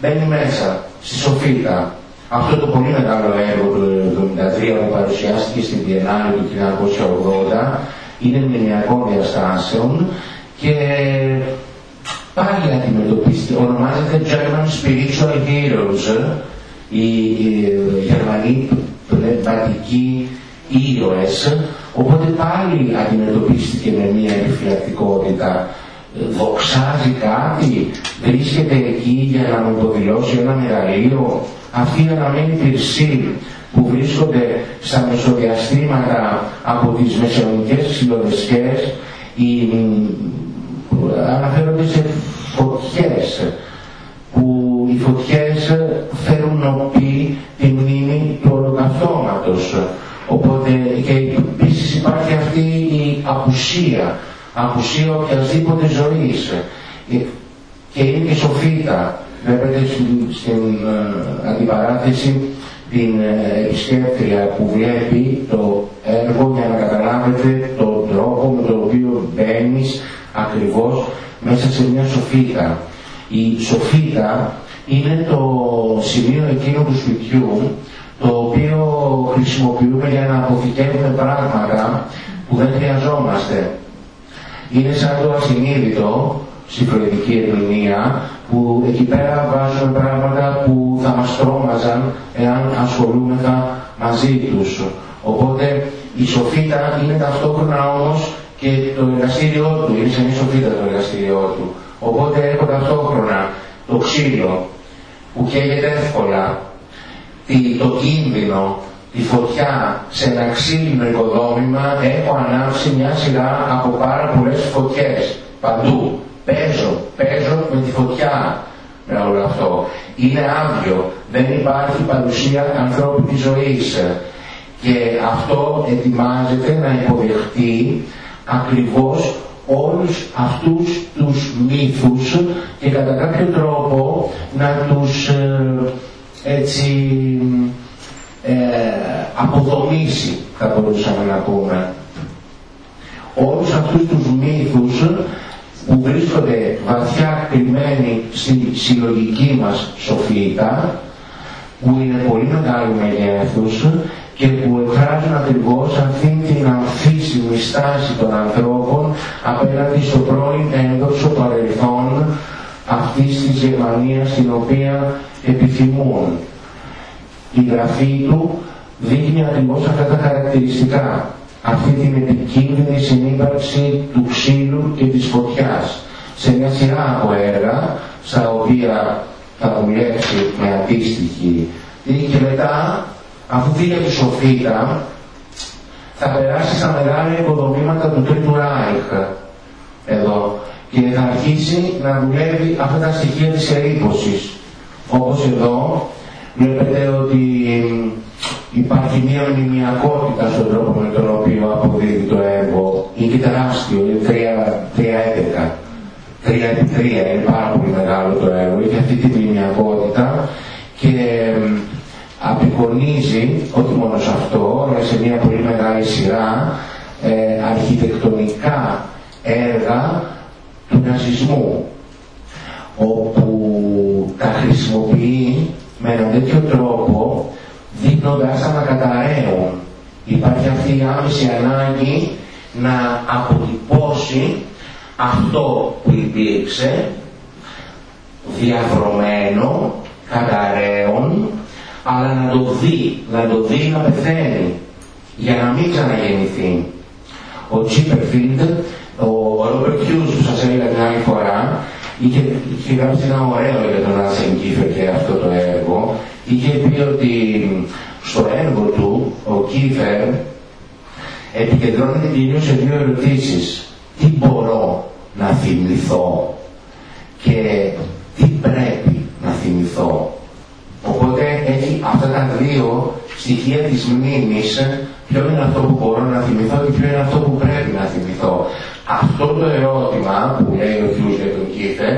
μπαίνει μέσα στη Σοφίτα. Αυτό το πολύ μεγάλο έργο του 1973 που παρουσιάστηκε στην Βιεννάλη του 1980 είναι μνημιακών διαστάσεων και πάλι αντιμετωπίστηκε, ονομάζεται German Spiritual Heroes, οι Γερμανοί πνευματικοί ήρωες, οπότε πάλι αντιμετωπίστηκε με μια επιφυλακτικότητα δοξάζει κάτι, βρίσκεται εκεί για να μου το δηλώσει ένα μεγαλείο. Αυτή η αναμένη πυρσή που βρίσκονται στα μεσοδιαστήματα από τις μεσαιωνικές συλλοδεσκές αναφέρονται σε φωτιές που οι φωτιές φέρουν νοπή τη μνήμη του ολοκαυτώματος. Οπότε και επίσης υπάρχει αυτή η απουσία απουσία οποιασδήποτε ζωής ε, και είναι και σοφίτα βλέπετε στην, στην uh, αντιπαράθεση την uh, επισκέπτρια που βλέπει το έργο για να καταλάβετε τον τρόπο με τον οποίο μπαίνεις ακριβώς μέσα σε μια σοφίτα. Η σοφίτα είναι το σημείο εκείνο του σπιτιού το οποίο χρησιμοποιούμε για να αποθηκεύουμε πράγματα που δεν χρειαζόμαστε είναι σαν το ασυνείδητο στη φροηδική ερμηνεία που εκεί πέρα βάζουμε πράγματα που θα μας τρόμαζαν εάν ασχολούμεθα μαζί τους. Οπότε η σοφίτα είναι ταυτόχρονα όμως και το εργαστήριό του, είναι σαν η σοφίτα το εργαστήριό του. Οπότε έχω ταυτόχρονα το ξύλο που καίγεται εύκολα, το κίνδυνο τη φωτιά σε ένα ξύλινο οικοδόμημα έχω ανάψει μια σειρά από πάρα πολλές φωτιές παντού. Παίζω, παίζω με τη φωτιά με όλο αυτό. Είναι άδειο, δεν υπάρχει παρουσία ανθρώπινης ζωής και αυτό ετοιμάζεται να υποδεχτεί ακριβώς όλους αυτούς τους μύθους και κατά κάποιο τρόπο να τους ε, έτσι ε, αποδομήσει θα μπορούσαμε να πούμε. Όλους αυτούς τους μύθους που βρίσκονται βαθιά κρυμμένοι στη συλλογική μας σοφίτα που είναι πολύ μεγάλου μεγέθους και που εκφράζουν ακριβώς αυτή την αμφίσιμη στάση των ανθρώπων απέναντι στο πρώην ένδοξο παρελθόν αυτής της Γερμανίας την οποία επιθυμούν η γραφή του δείχνει ακριβώς αυτά τα χαρακτηριστικά. Αυτή την επικίνδυνη συνύπαρξη του ξύλου και της φωτιάς. Σε μια σειρά από έργα στα οποία θα δουλέψει με αντίστοιχη και μετά αφού φύγει από τη Σοφίτα θα περάσει στα μεγάλα υποδομήματα του Τρίτου Ράιχ. Εδώ. Και θα αρχίσει να δουλεύει αυτά τα στοιχεία της ερήπωσης. Όπως εδώ Βλέπετε ότι υπάρχει μια μνημιακότητα στον τρόπο με τον οποίο αποδίδει το έργο. Είναι τεράστιο, είναι 3-11. 3 3 είναι πάρα πολύ μεγάλο το έργο, έχει αυτή τη μνημιακότητα και απεικονίζει όχι μόνο σε αυτό, αλλά σε μια πολύ μεγάλη σειρά ε, αρχιτεκτονικά έργα του ναζισμού όπου τα χρησιμοποιεί με έναν τέτοιο τρόπο δείχνοντας να καταραίουν. Υπάρχει αυτή η άμεση ανάγκη να αποτυπώσει αυτό που υπήρξε διαβρωμένο, καταραίων, αλλά να το δει, να το δει να πεθαίνει, για να μην ξαναγεννηθεί. Ο Τσίπερφιλντ, ο Ρόμπερτ Χιούς που σας έλεγα την άλλη φορά, είχε, είχε γράψει ένα ωραίο για τον Άσεν Κίφερ και αυτό το έργο. Είχε πει ότι στο έργο του ο Κίφερ επικεντρώνεται κυρίως σε δύο ερωτήσεις. Τι μπορώ να θυμηθώ και τι πρέπει να θυμηθώ. Οπότε έχει αυτά τα δύο στοιχεία της μνήμης, ποιο είναι αυτό που μπορώ να θυμηθώ και ποιο είναι αυτό που πρέπει να θυμηθώ. Αυτό το ερώτημα που λέει ο κ. για τον Κίφερ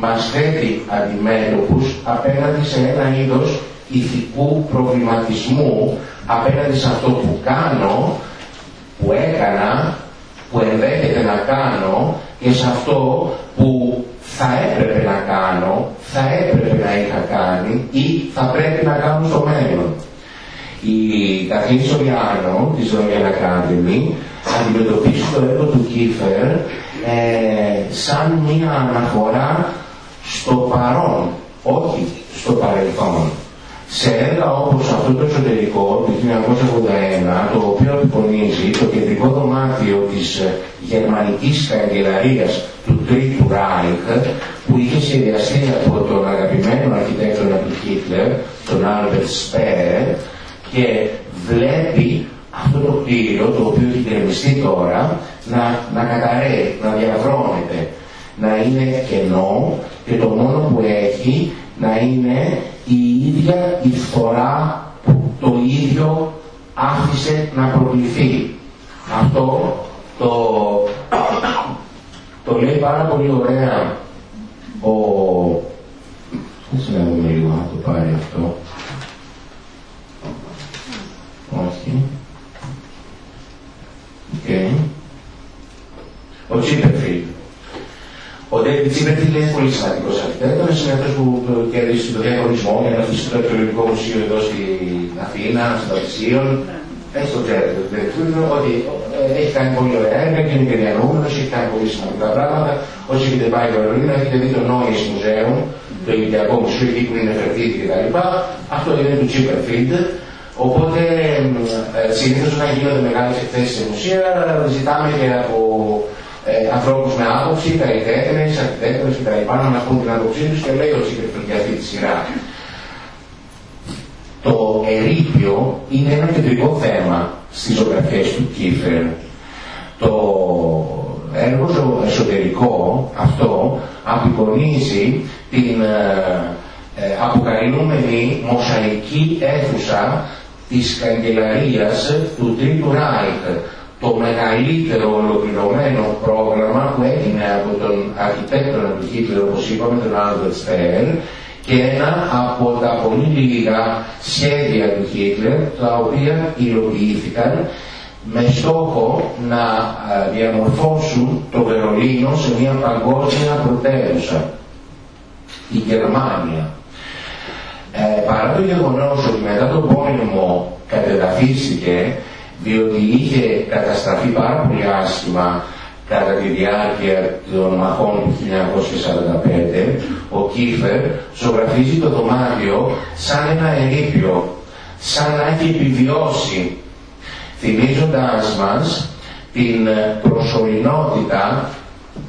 μας θέτει αντιμέτωπους απέναντι σε ένα είδος ηθικού προβληματισμού απέναντι σε αυτό που κάνω, που έκανα, που ενδέχεται να κάνω και σε αυτό που θα έπρεπε να κάνω, θα έπρεπε να είχα κάνει ή θα πρέπει να κάνω στο μέλλον. Η Καθήλη Σοριάνο της Royal Academy αντιμετωπίσει το έργο του Κίφερ ε, σαν μια αναφορά στο παρόν, όχι στο παρελθόν. Σε έργα όπως αυτό το εσωτερικό του 1981, το οποίο απεικονίζει το κεντρικό δωμάτιο της ε, γερμανικής καγκελαρίας του Τρίτου Ράιχ, που είχε σχεδιαστεί από τον αγαπημένο αρχιτέκτονα του Χίτλερ, τον Άλμπερτ Σπέρ, και βλέπει αυτό το κτίριο το οποίο έχει γκρεμιστεί τώρα να, να καταρρέει, να διαβρώνεται, να είναι κενό και το μόνο που έχει να είναι η ίδια η φθορά που το ίδιο άφησε να προκληθεί. Αυτό το, το λέει πάρα πολύ ωραία ο... Δεν να δούμε λίγο να το πάρει αυτό. Όχι. Okay. Ο Τσίπερφιλ. Ο Ντέιβιτ Τσίπερφιλ είναι πολύ σημαντικός αρχιτέκτονας. Είναι αυτό που κέρδισε το διαγωνισμό για να αφήσει το Αρχαιολογικό Μουσείο εδώ στην Αθήνα, στην Παπησίων. Έτσι το ξέρετε το Ντέιβιτ ότι ε, έχει κάνει πολύ ωραία έργα και είναι και διανοούμενο, έχει κάνει πολύ σημαντικά πράγματα. Όσοι έχετε πάει στο Βερολίνο, έχετε δει το Νόη Μουζέου, το Ηλικιακό Μουσείο εκεί που είναι Νεφερτίτη κτλ. Αυτό είναι του Τσίπερφιλ Οπότε ε, συνήθως όταν γίνονται μεγάλες εκθέσεις σε μουσεία ζητάμε και από ε, ανθρώπους με άποψη, καλλιτέχνε, αρχιτέκτονε κτλ. να μας πούν την άποψή τους και λέει ο Τσίπερφιλ για αυτή της σειράς. Το ερείπιο είναι ένα κεντρικό θέμα στις ζωγραφιές του Κίφερ. Το έργο εσωτερικό αυτό απεικονίζει την ε, ε, αποκαλούμενη μωσαϊκή αίθουσα της καγκελαρίας του Τρίτου Ράιχ, το μεγαλύτερο ολοκληρωμένο πρόγραμμα που έγινε από τον αρχιτέκτονα του Χίτλερ, όπως είπαμε, τον Άλμπερτ Σπέρ, και ένα από τα πολύ λίγα σχέδια του Χίτλερ, τα οποία υλοποιήθηκαν με στόχο να ε, διαμορφώσουν το Βερολίνο σε μια παγκόσμια πρωτεύουσα, η Γερμανία. Ε, παρά το γεγονός ότι μετά τον πόλεμο κατεδαφίστηκε διότι είχε καταστραφεί πάρα πολύ άσχημα κατά τη διάρκεια των μαχών του 1945, ο Κίφερ ζωγραφίζει το δωμάτιο σαν ένα ερείπιο, σαν να έχει επιβιώσει, θυμίζοντας μας την προσωρινότητα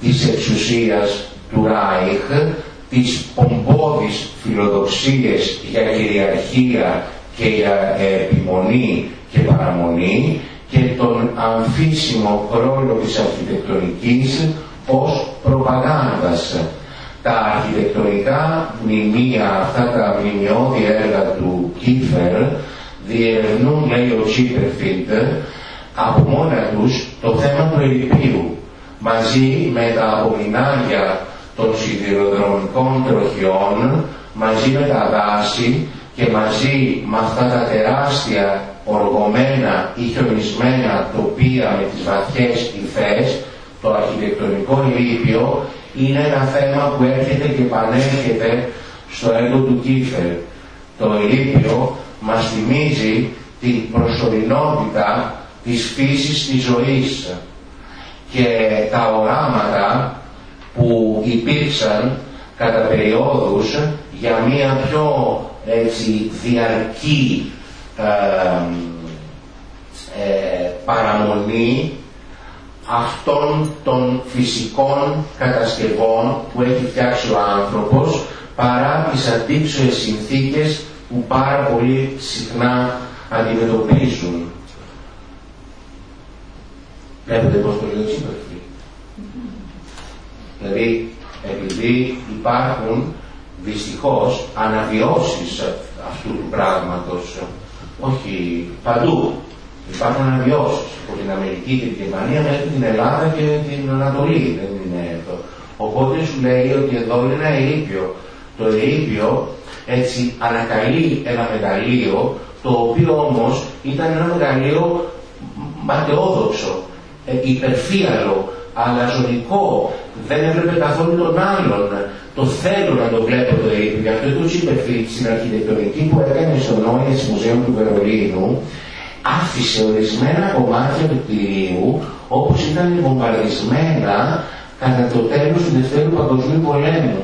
της εξουσίας του Ράιχ τις ομπόδεις φιλοδοξίες για κυριαρχία και για επιμονή και παραμονή και τον αμφίσιμο ρόλο της αρχιτεκτονικής ως προπαγάνδας. τα αρχιτεκτονικά μνημεία, αυτά τα μνημειώδη έργα του Κίφερ διερευνούν, λέει ο Τσίπερφιντ, από μόνα τους το θέμα του ερηπείου μαζί με τα απομεινάρια των σιδηροδρομικών τροχιών, μαζί με τα δάση και μαζί με αυτά τα τεράστια οργωμένα ή χιονισμένα τοπία με τις βαθιές υφές, το αρχιτεκτονικό λίπιο είναι ένα θέμα που έρχεται και πανέρχεται στο έργο του Κίφερ. Το ελίπιο μας θυμίζει την προσωρινότητα της φύσης της ζωής και τα οράματα που υπήρξαν κατά περιόδους για μία πιο έτσι, διαρκή ε, παραμονή αυτών των φυσικών κατασκευών που έχει φτιάξει ο άνθρωπος παρά τις αντίξωες συνθήκες που πάρα πολύ συχνά αντιμετωπίζουν. Βλέπετε πώς το λέω σήμερα. Δηλαδή, επειδή υπάρχουν δυστυχώς αναβιώσεις αυτού του πράγματος, όχι παντού, υπάρχουν αναβιώσεις από την Αμερική και την Γερμανία μέχρι την Ελλάδα και την Ανατολή, δεν είναι εδώ. Οπότε σου λέει ότι εδώ είναι ένα ερείπιο. Το ερείπιο έτσι ανακαλεί ένα μεγαλείο, το οποίο όμως ήταν ένα μεγαλείο ματαιόδοξο, ε, υπερφύαλο, αλλά ζωνικό, δεν έβλεπε καθόλου τον άλλον. Το θέλω να το βλέπω το ερείπιο. Γι' αυτό το είπε στην αρχιτεκτονική που έκανε στο νόημα της Μουζέου του Βερολίνου, άφησε ορισμένα κομμάτια του κτηρίου όπως ήταν βομβαρδισμένα κατά το τέλος του Δευτέρου Παγκοσμίου Πολέμου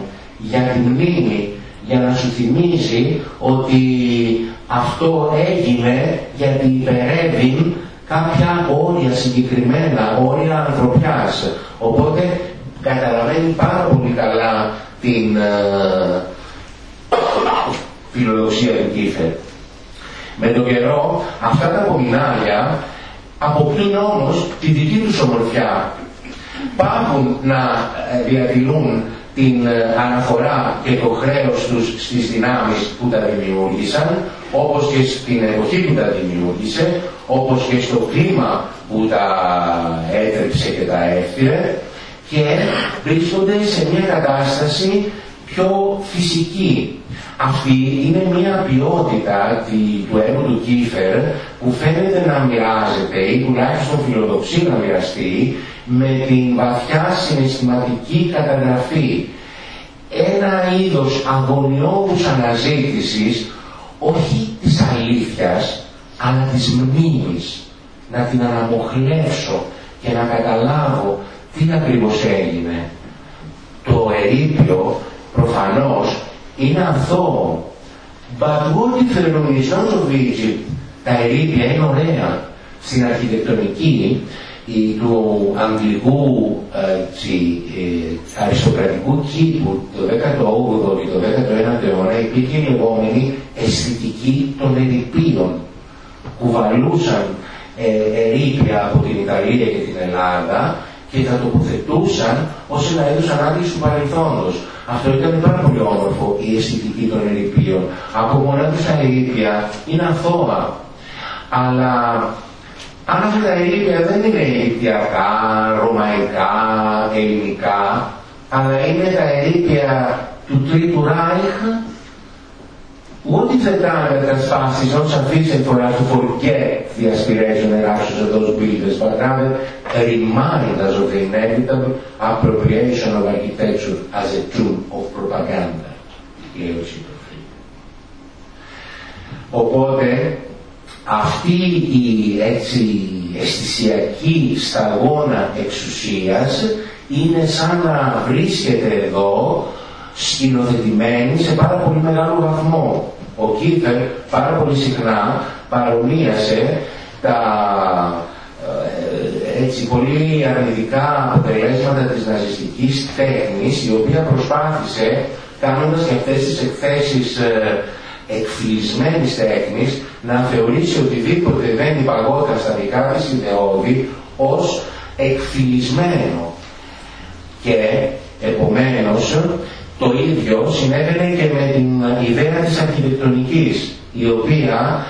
για τη μνήμη, για να σου θυμίζει ότι αυτό έγινε γιατί υπερεύει κάποια όρια συγκεκριμένα, όρια ανθρωπιάς. Οπότε καταλαβαίνει πάρα πολύ καλά την ε, φιλοδοξία του Κίφερ. Με τον καιρό αυτά τα απομεινάρια αποκτούν όμως τη δική τους ομορφιά. Πάβουν να ε, διατηρούν την ε, αναφορά και το χρέος τους στις δυνάμεις που τα δημιούργησαν, όπως και στην εποχή που τα δημιούργησε, όπως και στο κλίμα που τα έτρεψε και τα έφτιαξε και βρίσκονται σε μια κατάσταση πιο φυσική. Αυτή είναι μια ποιότητα του έργου του Κίφερ που φαίνεται να μοιράζεται ή τουλάχιστον φιλοδοξεί να μοιραστεί με την βαθιά συναισθηματική καταγραφή. Ένα είδος αγωνιώδους αναζήτησης όχι της αλήθειας αλλά της μνήμης. Να την αναμοχλεύσω και να καταλάβω τι ακριβώς έγινε; Το ερείπιο προφανώς είναι αθώο. But what if the Renaissance of Egypt, τα ερήπια είναι ωραία. Στην αρχιτεκτονική η, του αγγλικού έτσι, ε, αριστοκρατικού κήπου το 18ο και το 19ο αιώνα υπήρχε η λεγόμενη αισθητική των ερηπείων. Κουβαλούσαν ε, ερήπια από την Ιταλία και την Ελλάδα και τα τοποθετούσαν ως ένα είδος ανάδειξη του παρελθόντος. Αυτό ήταν πάρα πολύ όμορφο η αισθητική των ερηπείων. Από μόνα τους τα ερήπια είναι αθώα. Αλλά αν αυτά τα ερήπια δεν είναι αιγυπτιακά, ρωμαϊκά, ελληνικά, αλλά είναι τα ερήπια του Τρίτου Ράιχ, ό,τι θετάνε μετασπάσεις, όσα αφήσει φορά του φορκέ διασπηρέζουν εράξους εδώ τους πίλτες, τα appropriation of architecture as a tool of propaganda. Λέει ο Οπότε, αυτή η έτσι αισθησιακή σταγόνα εξουσίας είναι σαν να βρίσκεται εδώ σκηνοθετημένη σε πάρα πολύ μεγάλο βαθμό. Ο Κίφερ πάρα πολύ συχνά παρομοίασε τα ε, έτσι πολύ αρνητικά αποτελέσματα της ναζιστικής τέχνης η οποία προσπάθησε κάνοντας και αυτές τις εκθέσεις ε, εκφυλισμένης τέχνης να θεωρήσει οτιδήποτε δεν υπαγόταν στα δικά της ιδεώδη ως εκφυλισμένο. Και επομένως Το ίδιο συνέβαινε και με την ιδέα της αρχιτεκτονικής, η οποία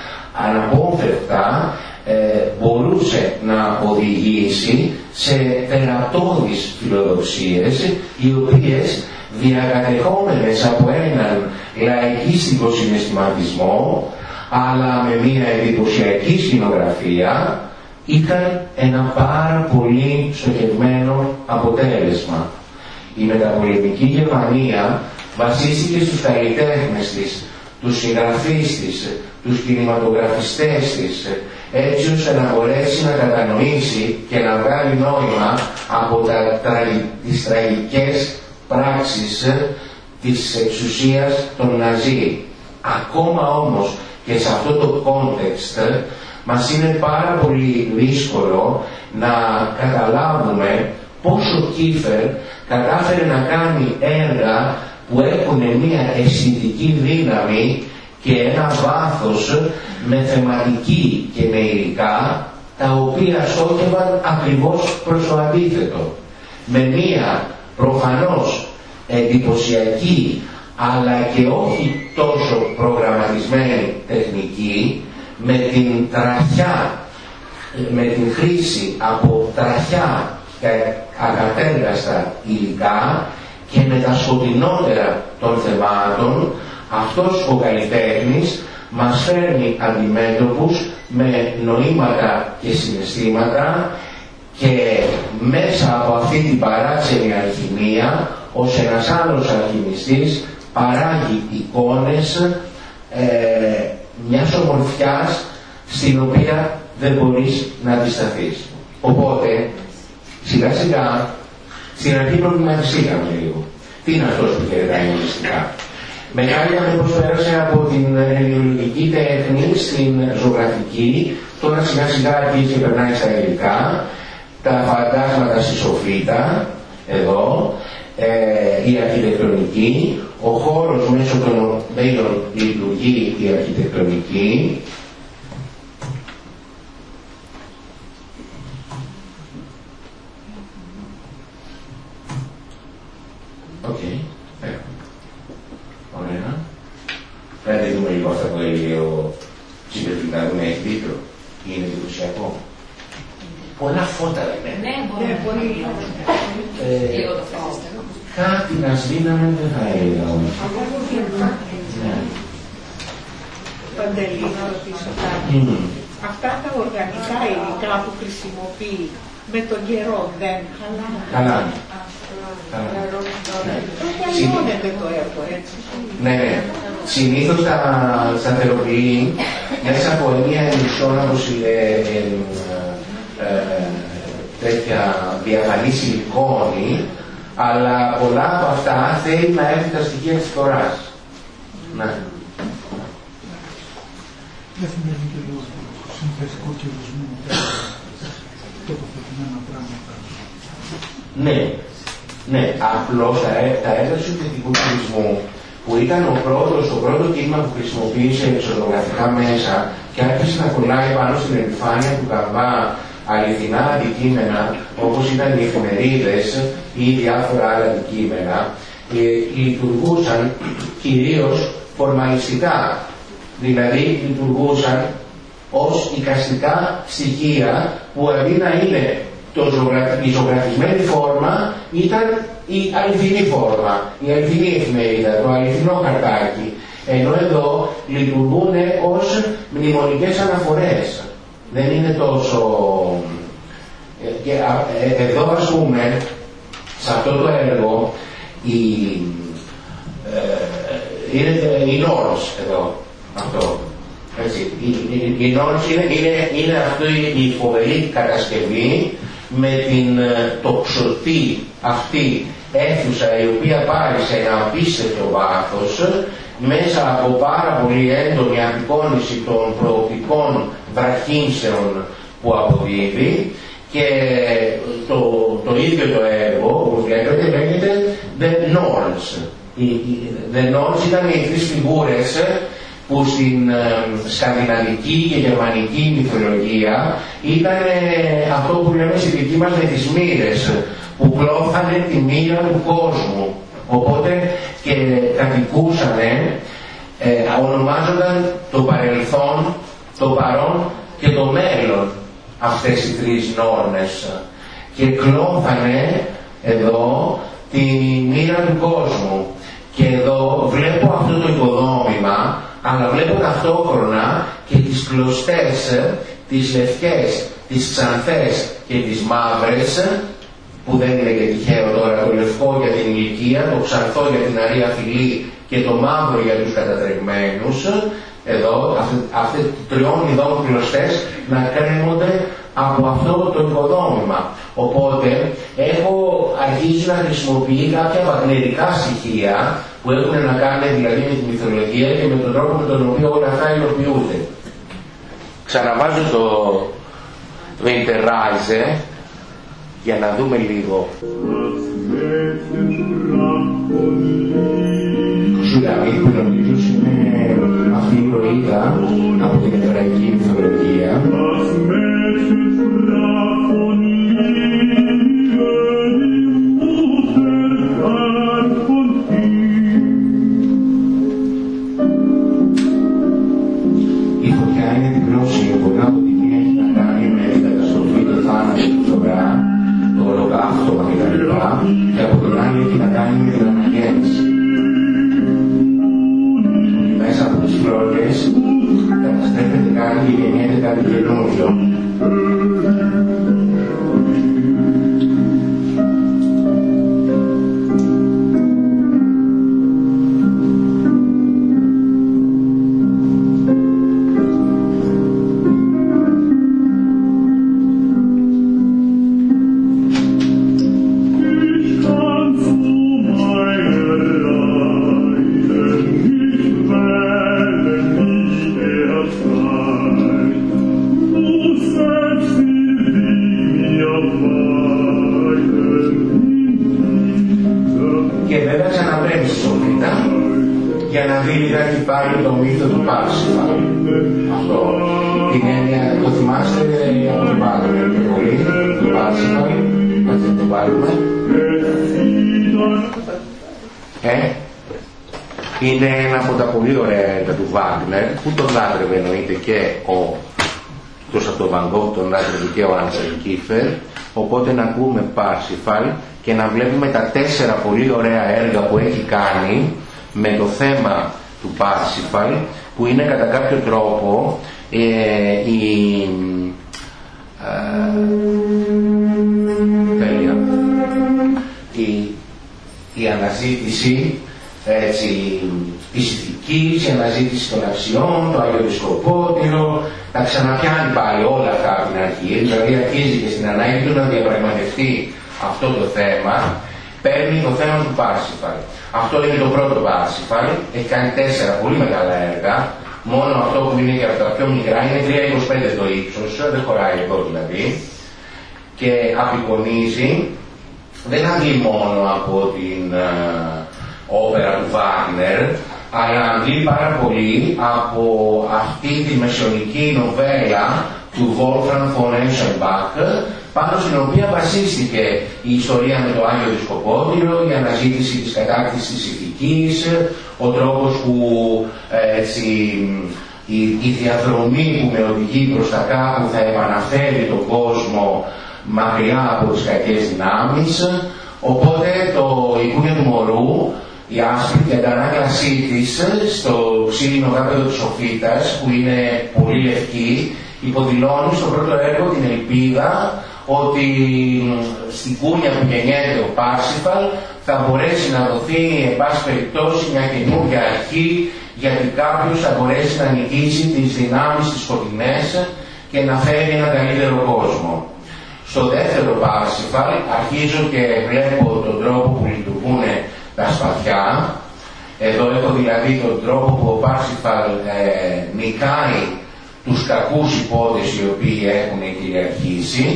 αναπόφευκτα ε, μπορούσε να οδηγήσει σε τερατώδεις φιλοδοξίες οι οποίες διακατεχόμενες από έναν λαϊκίστικο συναισθηματισμό αλλά με μια εντυπωσιακή σκηνογραφία ήταν ένα πάρα πολύ στοχευμένο αποτέλεσμα. Η μεταπολεμική Γερμανία βασίστηκε στους καλλιτέχνες της, τους συγγραφείς της, τους κινηματογραφιστές της, έτσι ώστε να μπορέσει να κατανοήσει και να βγάλει νόημα από τα, τις τραγικές πράξεις της εξουσίας των Ναζί. Ακόμα όμως και σε αυτό το context μας είναι πάρα πολύ δύσκολο να καταλάβουμε πόσο Κίφερ κατάφερε να κάνει έργα που έχουν μια αισθητική δύναμη και ένα βάθος με θεματική και με υλικά τα οποία στόχευαν ακριβώς προς το αντίθετο. Με μία προφανώς εντυπωσιακή αλλά και όχι τόσο προγραμματισμένη τεχνική με την τραχιά, με την χρήση από τραχιά και ακατέργαστα υλικά και με τα σκοτεινότερα των θεμάτων αυτός ο καλλιτέχνης μας φέρνει αντιμέτωπους με νοήματα και συναισθήματα και μέσα από αυτή την παράξενη αλχημία ως ένας άλλος αλχημιστής παράγει εικόνες ε, μιας ομορφιάς στην οποία δεν μπορείς να αντισταθείς. Οπότε, σιγά σιγά, στην αρχή προβληματιστήκαμε λίγο. Τι είναι αυτός που χαιρετάει μυστικά. Μεγάλη πως πέρασε από την ελληνική τέχνη στην ζωγραφική, τώρα σιγά σιγά αρχίζει και περνάει στα ελληνικά, τα φαντάσματα στη σοφίτα, εδώ, ε, η αρχιτεκτονική, ο χώρος μέσω των οποίων λειτουργεί η αρχιτεκτονική, Οκ, okay. Ε, ωραία. Θα δούμε λίγο αυτό το ίδιο συμπεριφυλά, δούμε έχει δίκιο. Είναι εντυπωσιακό. Πολλά φώτα λέμε. Ναι, μπορεί. Ε, λίγο το Κάτι να σβήναμε δεν θα έλεγα όμως. Ναι. Παντελή, να ρωτήσω κάτι. Αυτά τα οργανικά υλικά που χρησιμοποιεί με τον καιρό δεν χαλάνε. Χαλάνε. Τότε αλλιώνεται το έργο, έτσι. Ναι, ναι. Συνήθως τα σταθεροποιεί μέσα από μια ενισόν όπως τέτοια διαφανή σιλικόνη αλλά πολλά από αυτά θέλει να έρθει τα στοιχεία της φοράς. Ναι. Δεν σημαίνει και το συνθετικό κυβισμό τοποθετημένα πράγματα. Ναι, ναι, απλώς τα, τα έργα του συνθετικού κυβισμού που ήταν ο πρώτος, το πρώτο κίνημα που χρησιμοποίησε ισοδογραφικά μέσα και άρχισε να κολλάει πάνω στην επιφάνεια του καμπά αληθινά αντικείμενα όπως ήταν οι εφημερίδες ή διάφορα άλλα αντικείμενα ε, λειτουργούσαν κυρίως φορμαλιστικά. Δηλαδή λειτουργούσαν ως οικαστικά στοιχεία που αντί να είναι το η ζωγραφισμένη φόρμα ήταν η αληθινή φόρμα, η αληθινή εφημερίδα, το αληθινό χαρτάκι. Ενώ εδώ λειτουργούν ως μνημονικές αναφορές δεν είναι τόσο... Ε, και ε, εδώ ας πούμε, σε αυτό το έργο, η, ε, είναι η νόρος εδώ, αυτό. Έτσι. Η, η, η νόρος είναι, είναι, είναι αυτή η φοβερή κατασκευή με την τοξωτή αυτή αίθουσα η οποία πάρει σε ένα απίστευτο βάθος μέσα από πάρα πολύ έντονη απεικόνηση των προοπτικών βραχύνσεων που αποδίδει και το, το ίδιο το έργο, όπως βλέπετε, λέγεται The Norns. The Norns ήταν οι τρεις φιγούρες που στην σκανδιναβική και γερμανική μυθολογία ήταν αυτό που λέμε στη δική μας με τις μοίρες που πλώθανε τη μοίρα του κόσμου Οπότε και κατοικούσαν, ε, ονομάζονταν το παρελθόν, το παρόν και το μέλλον αυτές οι τρεις νόρμες και κλώθανε εδώ τη μοίρα του κόσμου. Και εδώ βλέπω αυτό το οικοδόμημα, αλλά βλέπω ταυτόχρονα και τις κλωστές, τις λευκές, τις ξανθές και τις μαύρες, που δεν είναι και τυχαίο τώρα το λευκό για την ηλικία, το ξανθό για την αρία φυλή και το μαύρο για τους κατατρεγμένους, εδώ, αυτοί οι τριών ειδών κλωστές να κρέμονται από αυτό το οικοδόμημα. Οπότε έχω αρχίσει να χρησιμοποιεί κάποια μαγνητικά στοιχεία που έχουν να κάνουν δηλαδή με τη μυθολογία και με τον τρόπο με τον οποίο όλα αυτά υλοποιούνται. Ξαναβάζω το Winterreise για να δούμε λίγο. Σουλαμί που νομίζω είναι αυτή η ροήδα από την εβραϊκή μυθολογία και από την άλλη έχει να κάνει με την αναγέννηση. Μέσα από τις φλόγες καταστρέφεται κάτι και γεννιέται κάτι καινούριο. που τον λάτρευε εννοείται και ο εκτός από τον Βαγκό τον λάτρευε και ο Άνσελ Κίφερ οπότε να ακούμε Parsifal και να βλέπουμε τα τέσσερα πολύ ωραία έργα που έχει κάνει με το θέμα του Parsifal που είναι κατά κάποιο τρόπο ε, η, ε, τέλεια, η, η αναζήτηση έτσι, της ηθικής, η αναζήτηση των αξιών, το Άγιο Δισκοπότηρο, τα ξαναπιάνει πάλι όλα αυτά από την αρχή, δηλαδή αρχίζει και στην ανάγκη του να διαπραγματευτεί αυτό το θέμα, παίρνει το θέμα του Parsifal. Αυτό είναι το πρώτο Parsifal, έχει κάνει τέσσερα πολύ μεγάλα έργα, μόνο αυτό που είναι και από τα πιο μικρά είναι 3,25 το ύψος, δεν χωράει εδώ δηλαδή, και απεικονίζει, δεν αντλεί μόνο από την ε, όπερα του Βάγνερ, αλλά αντλεί πάρα πολύ από αυτή τη μεσονική νοβέλα του Wolfram von Eschenbach, πάνω στην οποία βασίστηκε η ιστορία με το Άγιο Δισκοπότηρο, η αναζήτηση της κατάκτησης της ηθικής, ο τρόπος που έτσι, η, η διαδρομή που με οδηγεί προς τα κάπου θα επαναφέρει τον κόσμο μακριά από τις κακές δυνάμεις. Οπότε το «Η του Μωρού» η άσπρη και αντανάκλασή της στο ξύλινο γάπεδο της Σοφίτας που είναι πολύ λευκή υποδηλώνει στο πρώτο έργο την ελπίδα ότι στην κούνια που γεννιέται ο Πάρσιφαλ θα μπορέσει να δοθεί εν πάση περιπτώσει μια καινούργια αρχή γιατί κάποιος θα μπορέσει να νικήσει τις δυνάμεις της σκοτεινές και να φέρει ένα καλύτερο κόσμο. Στο δεύτερο Πάρσιφαλ αρχίζω και βλέπω τον τρόπο που λειτουργούν τα σπαθιά. Εδώ έχω δηλαδή τον τρόπο που ο Πάρσιφαλ ε, νικάει τους κακούς υπόδες οι οποίοι έχουν κυριαρχήσει,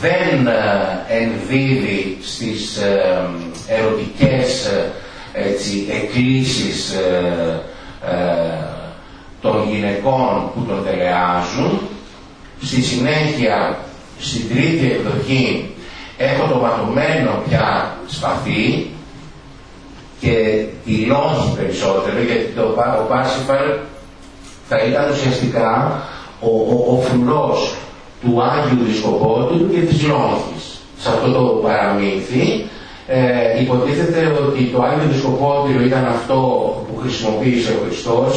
δεν ε, ενδίδει στις ε, ερωτικές ε, έτσι, εκκλήσεις ε, των γυναικών που τον τελεάζουν. Στη συνέχεια, στην τρίτη εκδοχή, έχω το ματωμένο πια σπαθί, και λόγη περισσότερο, γιατί το, ο Parsifal θα ήταν ουσιαστικά ο, ο, ο φρουρός του Άγιου Δισκοπότηρου και της Λόγης. Σε αυτό το παραμύθι ε, υποτίθεται ότι το Άγιο Δισκοπότηρο ήταν αυτό που χρησιμοποίησε ο Χριστός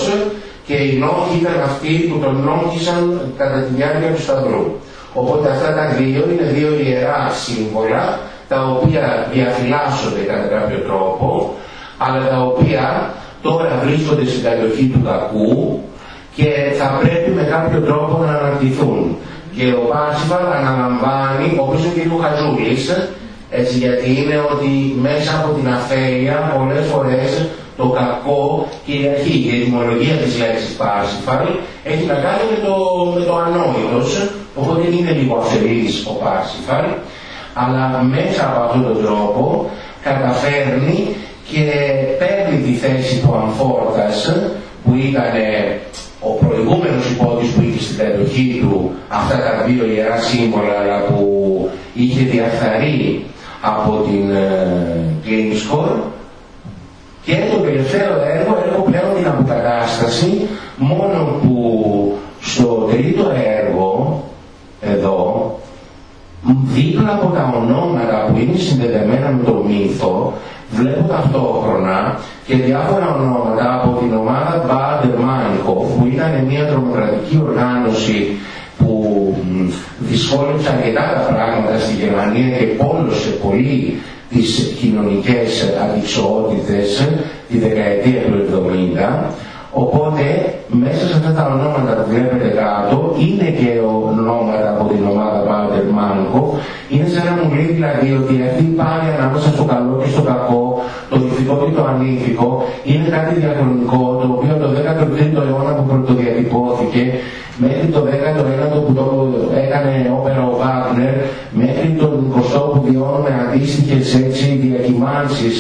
και οι λόγοι ήταν αυτοί που τον λόγησαν κατά τη διάρκεια του Σταυρού. Οπότε αυτά τα δύο είναι δύο ιερά σύμβολα τα οποία διαφυλάσσονται κατά κάποιο τρόπο αλλά τα οποία τώρα βρίσκονται στην κατοχή του κακού και θα πρέπει με κάποιο τρόπο να αναρτηθούν. Και ο Πάσιφαλ αναλαμβάνει, όπως είναι και ο Χαζούλης, έτσι, γιατί είναι ότι μέσα από την αφέλεια πολλές φορές το κακό κυριαρχεί. Η ετοιμολογία της λέξης Parsifal έχει να κάνει με το, με το ανόητος, οπότε είναι λίγο αφελής ο Parsifal, αλλά μέσα από αυτόν τον τρόπο καταφέρνει και παίρνει τη θέση του Αμφόρτας που ήταν ο προηγούμενος υπότης που είχε στην κατοχή του αυτά τα δύο ιερά σύμβολα αλλά που είχε διαφθαρεί από την ε, και το τελευταίο έργο έχω πλέον την αποκατάσταση μόνο που στο τρίτο έργο εδώ δίπλα από τα ονόματα που είναι συνδεδεμένα με το μύθο βλέπω ταυτόχρονα και διάφορα ονόματα από την ομάδα Bader Meinhof που ήταν μια τρομοκρατική οργάνωση που δυσκόλεψε αρκετά τα πράγματα στη Γερμανία και πόλωσε πολύ τις κοινωνικές αντικσοότητες τη δεκαετία του 70 Οπότε μέσα σε αυτά τα ονόματα που βλέπετε κάτω είναι και ονόματα από την ομάδα Πάτερ Μάνκο. Είναι σαν να μου λέει δηλαδή ότι αυτή πάλι ανάμεσα στο καλό και στο κακό, το ηθικό και το ανήθικο, είναι κάτι διαχρονικό το οποίο το 13ο αιώνα που πρωτοδιατυπώθηκε μέχρι το 19ο που το έκανε όπερα ο Βάγνερ, μέχρι τον 20ο που βιώνουμε αντίστοιχες έτσι διακυμάνσεις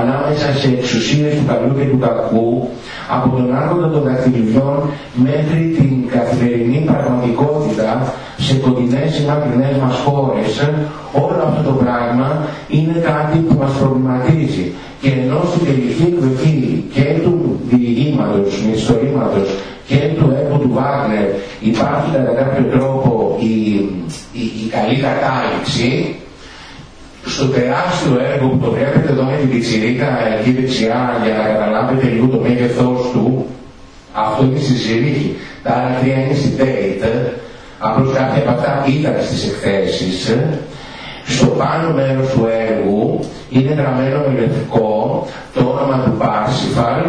ανάμεσα σε εξουσίες του καλού και του κακού, από τον άρχοντα των δαχτυλιδιών μέχρι την καθημερινή πραγματικότητα σε κοντινές ή μακρινές μας χώρες, όλο αυτό το πράγμα είναι κάτι που μας προβληματίζει. Και ενώ στην τελική εκδοχή και του διηγήματος, μυστορήματος και του έργου του Βάγνερ υπάρχει κατά κάποιο τρόπο η, η, η καλή κατάληξη, στο τεράστιο έργο που το βλέπετε εδώ με την πιτσιρίκα εκεί δεξιά για να καταλάβετε λίγο το μέγεθός του, αυτό είναι στη Ζηρίχη. Τα άλλα τρία είναι στη Date, απλώς κάποια από αυτά ήταν στις εκθέσεις. Στο πάνω μέρος του έργου είναι γραμμένο με λευκό το όνομα του Parsifal,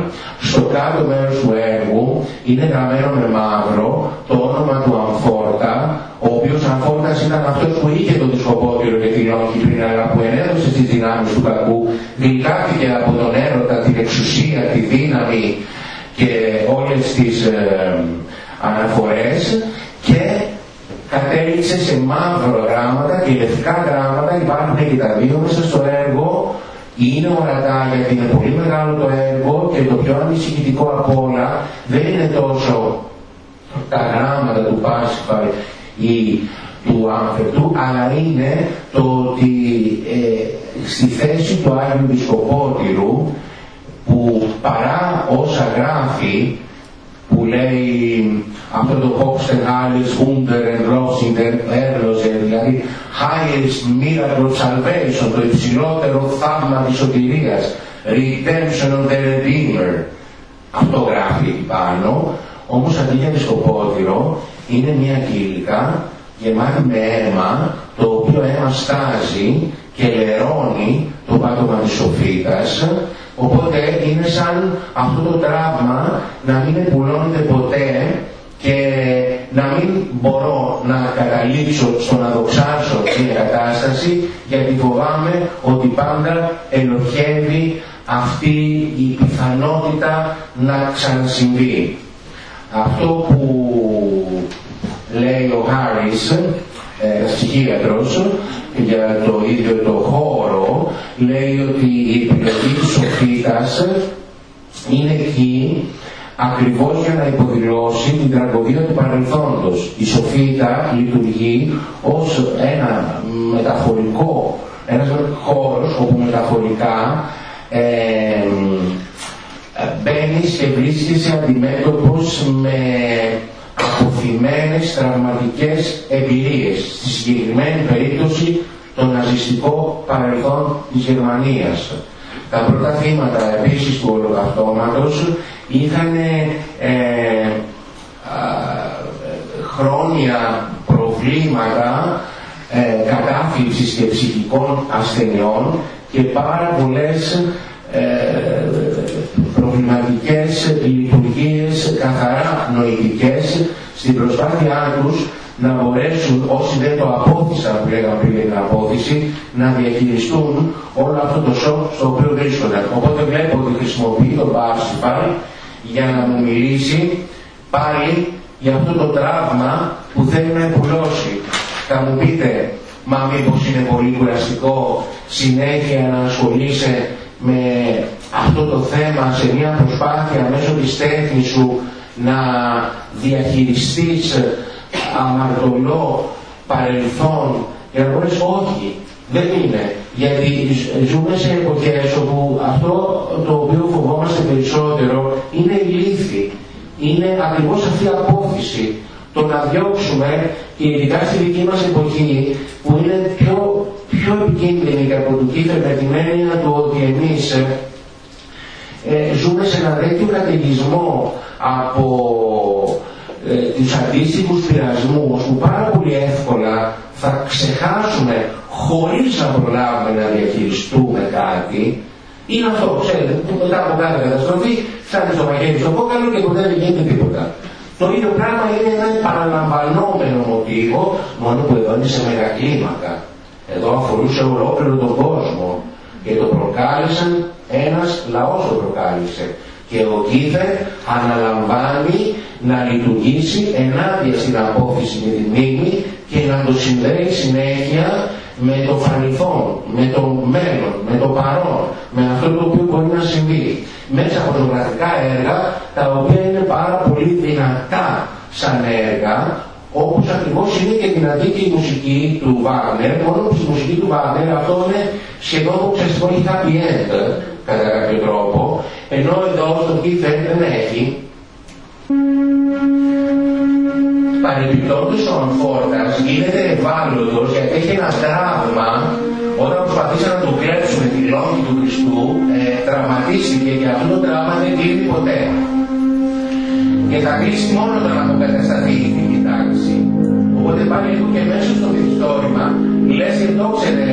στο κάτω μέρος του έργου είναι γραμμένο με μαύρο το όνομα του Αμφόρτα, ο οποίος Αμφόρτας ήταν αυτός που είχε τον δισκοπότηρο και τη λόγη πριν, αλλά που ενέδωσε στις δυνάμεις του κακού, γλυκάθηκε από τον έρωτα, την εξουσία, τη δύναμη και όλες τις ε, αναφορές και κατέληξε σε μαύρο γράμματα και λευκά γράμματα. Υπάρχουν και τα δύο μέσα στο έργο. Είναι ορατά γιατί είναι πολύ μεγάλο το έργο και το πιο ανησυχητικό από όλα δεν είναι τόσο τα γράμματα του Πάσιφαρ ή του Άμφερτου αλλά είναι το ότι ε, στη θέση του Άγιου Δισκοπότηρου που παρά όσα γράφει που λέει αυτό το Hopsten alles Wunder Enrosing Erlose, δηλαδή highest miracle of salvation, το υψηλότερο θαύμα της σωτηρίας, redemption of the Redeemer. Αυτό γράφει εκεί πάνω, όμως αντί για δισκοπότηρο είναι μια κύλικα γεμάτη με αίμα, το οποίο αίμα στάζει και λερώνει το πάτωμα της σοφίτας, οπότε είναι σαν αυτό το τραύμα να μην επουλώνεται ποτέ και να μην μπορώ να καταλήξω στο να δοξάσω την κατάσταση γιατί φοβάμαι ότι πάντα ελοχεύει αυτή η πιθανότητα να ξανασυμβεί. Αυτό που λέει ο Χάρις, ε, ψυχίατρος, για το ίδιο το χώρο, λέει ότι η επιλογή της σοφίτας είναι εκεί ακριβώς για να υποδηλώσει την τραγωδία του παρελθόντος. Η σοφίτα λειτουργεί ως ένα μεταφορικό, ένας χώρος όπου μεταφορικά ε, μπαίνεις και βρίσκεσαι αντιμέτωπος με αποθυμένες τραυματικές εμπειρίες. Στη συγκεκριμένη περίπτωση το ναζιστικό παρελθόν της Γερμανίας. Τα πρώτα θύματα επίσης του ολοκαυτώματος είχαν ε, χρόνια προβλήματα ε, κατάφυξης και ψυχικών ασθενειών και πάρα πολλές ε, προβληματικές λειτουργίες καθαρά νοητικές στην προσπάθειά τους να μπορέσουν όσοι δεν το απόθυσαν που λέγαμε πριν για την απόθυση να διαχειριστούν όλο αυτό το σοκ στο οποίο βρίσκονται. Οπότε βλέπω ότι χρησιμοποιεί το Parsifal για να μου μιλήσει πάλι για αυτό το τραύμα που θέλει να επουλώσει. Θα μου πείτε, μα μήπως είναι πολύ κουραστικό συνέχεια να ασχολείσαι με αυτό το θέμα σε μια προσπάθεια μέσω της τέχνης σου να διαχειριστείς αμαρτωλό παρελθόν και να μπορείς όχι, δεν είναι. Γιατί ζούμε σε εποχές όπου αυτό το οποίο φοβόμαστε περισσότερο είναι η λύθη. Είναι ακριβώς αυτή η απόφυση. Το να διώξουμε και ειδικά στη δική μας εποχή που είναι πιο, πιο επικίνδυνη και από του με την έννοια του ότι εμείς ε, ζούμε σε ένα τέτοιο καταιγισμό από ε, τους αντίστοιχους πειρασμούς που πάρα πολύ εύκολα θα ξεχάσουμε χωρίς να προλάβουμε να διαχειριστούμε κάτι είναι αυτό, ξέρετε, που μετά από κάθε καταστροφή φτάνει στο μαχαίρι στο κόκαλο και ποτέ δεν γίνεται τίποτα. Το ίδιο πράγμα είναι ένα επαναλαμβανόμενο μοτίβο, μόνο που εδώ είναι σε μεγακλίμακα. Εδώ αφορούσε ολόκληρο τον κόσμο και το προκάλεσαν ένας λαός το προκάλεσε. Και ο Κίφερ αναλαμβάνει να λειτουργήσει ενάντια στην απόφυση με τη μνήμη και να το συνδέει συνέχεια με το φανηθόν, με το μέλλον, με το παρόν, με αυτό το οποίο μπορεί να συμβεί. Μέσα από ζωγραφικά έργα τα οποία είναι πάρα πολύ δυνατά σαν έργα όπως ακριβώς είναι και δυνατή και η μουσική του Βάγνερ, μόνο που στη μουσική του Βάγνερ αυτό είναι σχεδόν ουσιαστικό έχει happy end κατά κάποιο τρόπο, ενώ εδώ στο Κίφερ δεν έχει. Παρεμπιπτόντως ο Αμφόρτας γίνεται ευάλωτος γιατί έχει ένα τραύμα όταν προσπαθήσαν να του κλέψουν τη λόγη του Χριστού, ε, τραυματίστηκε και αυτό το τραύμα δεν κλείνει ποτέ. Και θα κλείσει μόνο όταν αποκατασταθεί η τιμή τάξη. Οπότε πάλι λίγο και μέσα στο μυθιστόρημα, λες και το ξέρε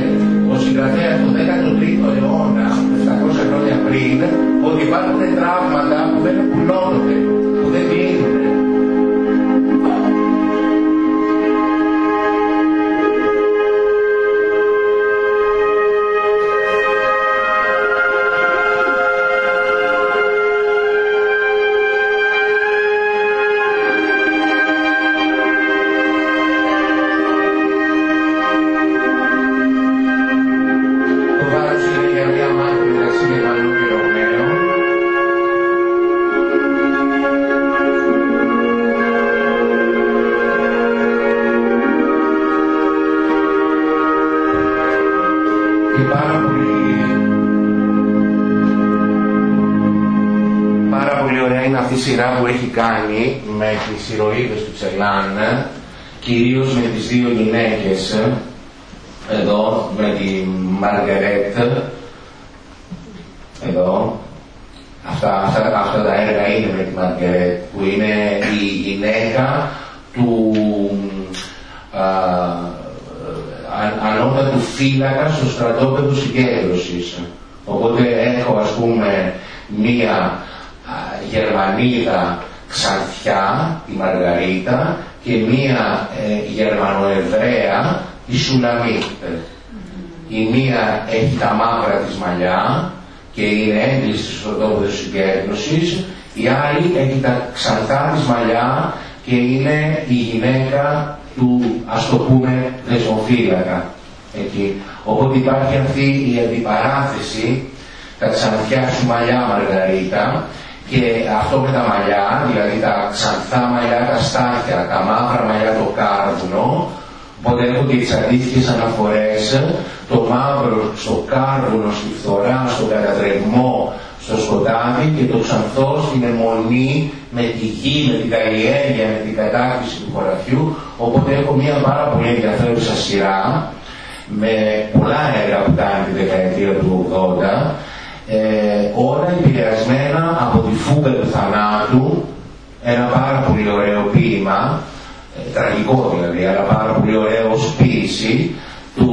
ο συγγραφέας του 13ο αιώνα, 700 χρόνια πριν, ότι υπάρχουν τραύματα που δεν πουλώνονται, κάνει με τις ηρωίδες του Τσελάν, κυρίως με τις δύο γυναίκες, εδώ με τη Μαργαρέτ, εδώ, αυτά, αυτά, αυτά τα έργα είναι με τη Μαργαρέτ, που είναι η γυναίκα του α, ανώτατου φύλακας στο στρατόπεδο συγκέντρωσης. Οπότε έχω ας πούμε μία Γερμανίδα Ξανθιά, τη Μαργαρίτα και μία ε, Γερμανοεβραία, τη Σουλαμίτ. Η μία έχει τα μαύρα της μαλλιά και είναι έγκληση στο τόπο της συγκέντρωσης, η άλλη έχει τα ξανθά της μαλλιά και είναι η γυναίκα του, ας το πούμε, δεσμοφύλακα. Εκεί. Οπότε υπάρχει αυτή η αντιπαράθεση, τα ξανθιά σου μαλλιά Μαργαρίτα, και αυτό με τα μαλλιά, δηλαδή τα ξανθά μαλλιά τα στάχια, τα μαύρα μαλλιά το κάρβουνο, Οπότε έχω και τις αντίστοιχες αναφορές, το μαύρο στο κάρβουνο, στη φθορά, στον κατατρεγμό, στο σκοτάδι και το ξανθό στην αιμονή με τη γη, με την καλλιέργεια, με την κατάκτηση του χωραφιού. Οπότε έχω μια πάρα πολύ ενδιαφέρουσα σειρά με πολλά έργα που κάνει τη δεκαετία του 80 ε, όλα επηρεασμένα από τη φούγα του θανάτου ένα πάρα πολύ ωραίο ποίημα ε, τραγικό δηλαδή αλλά πάρα πολύ ωραίο ως ποίηση του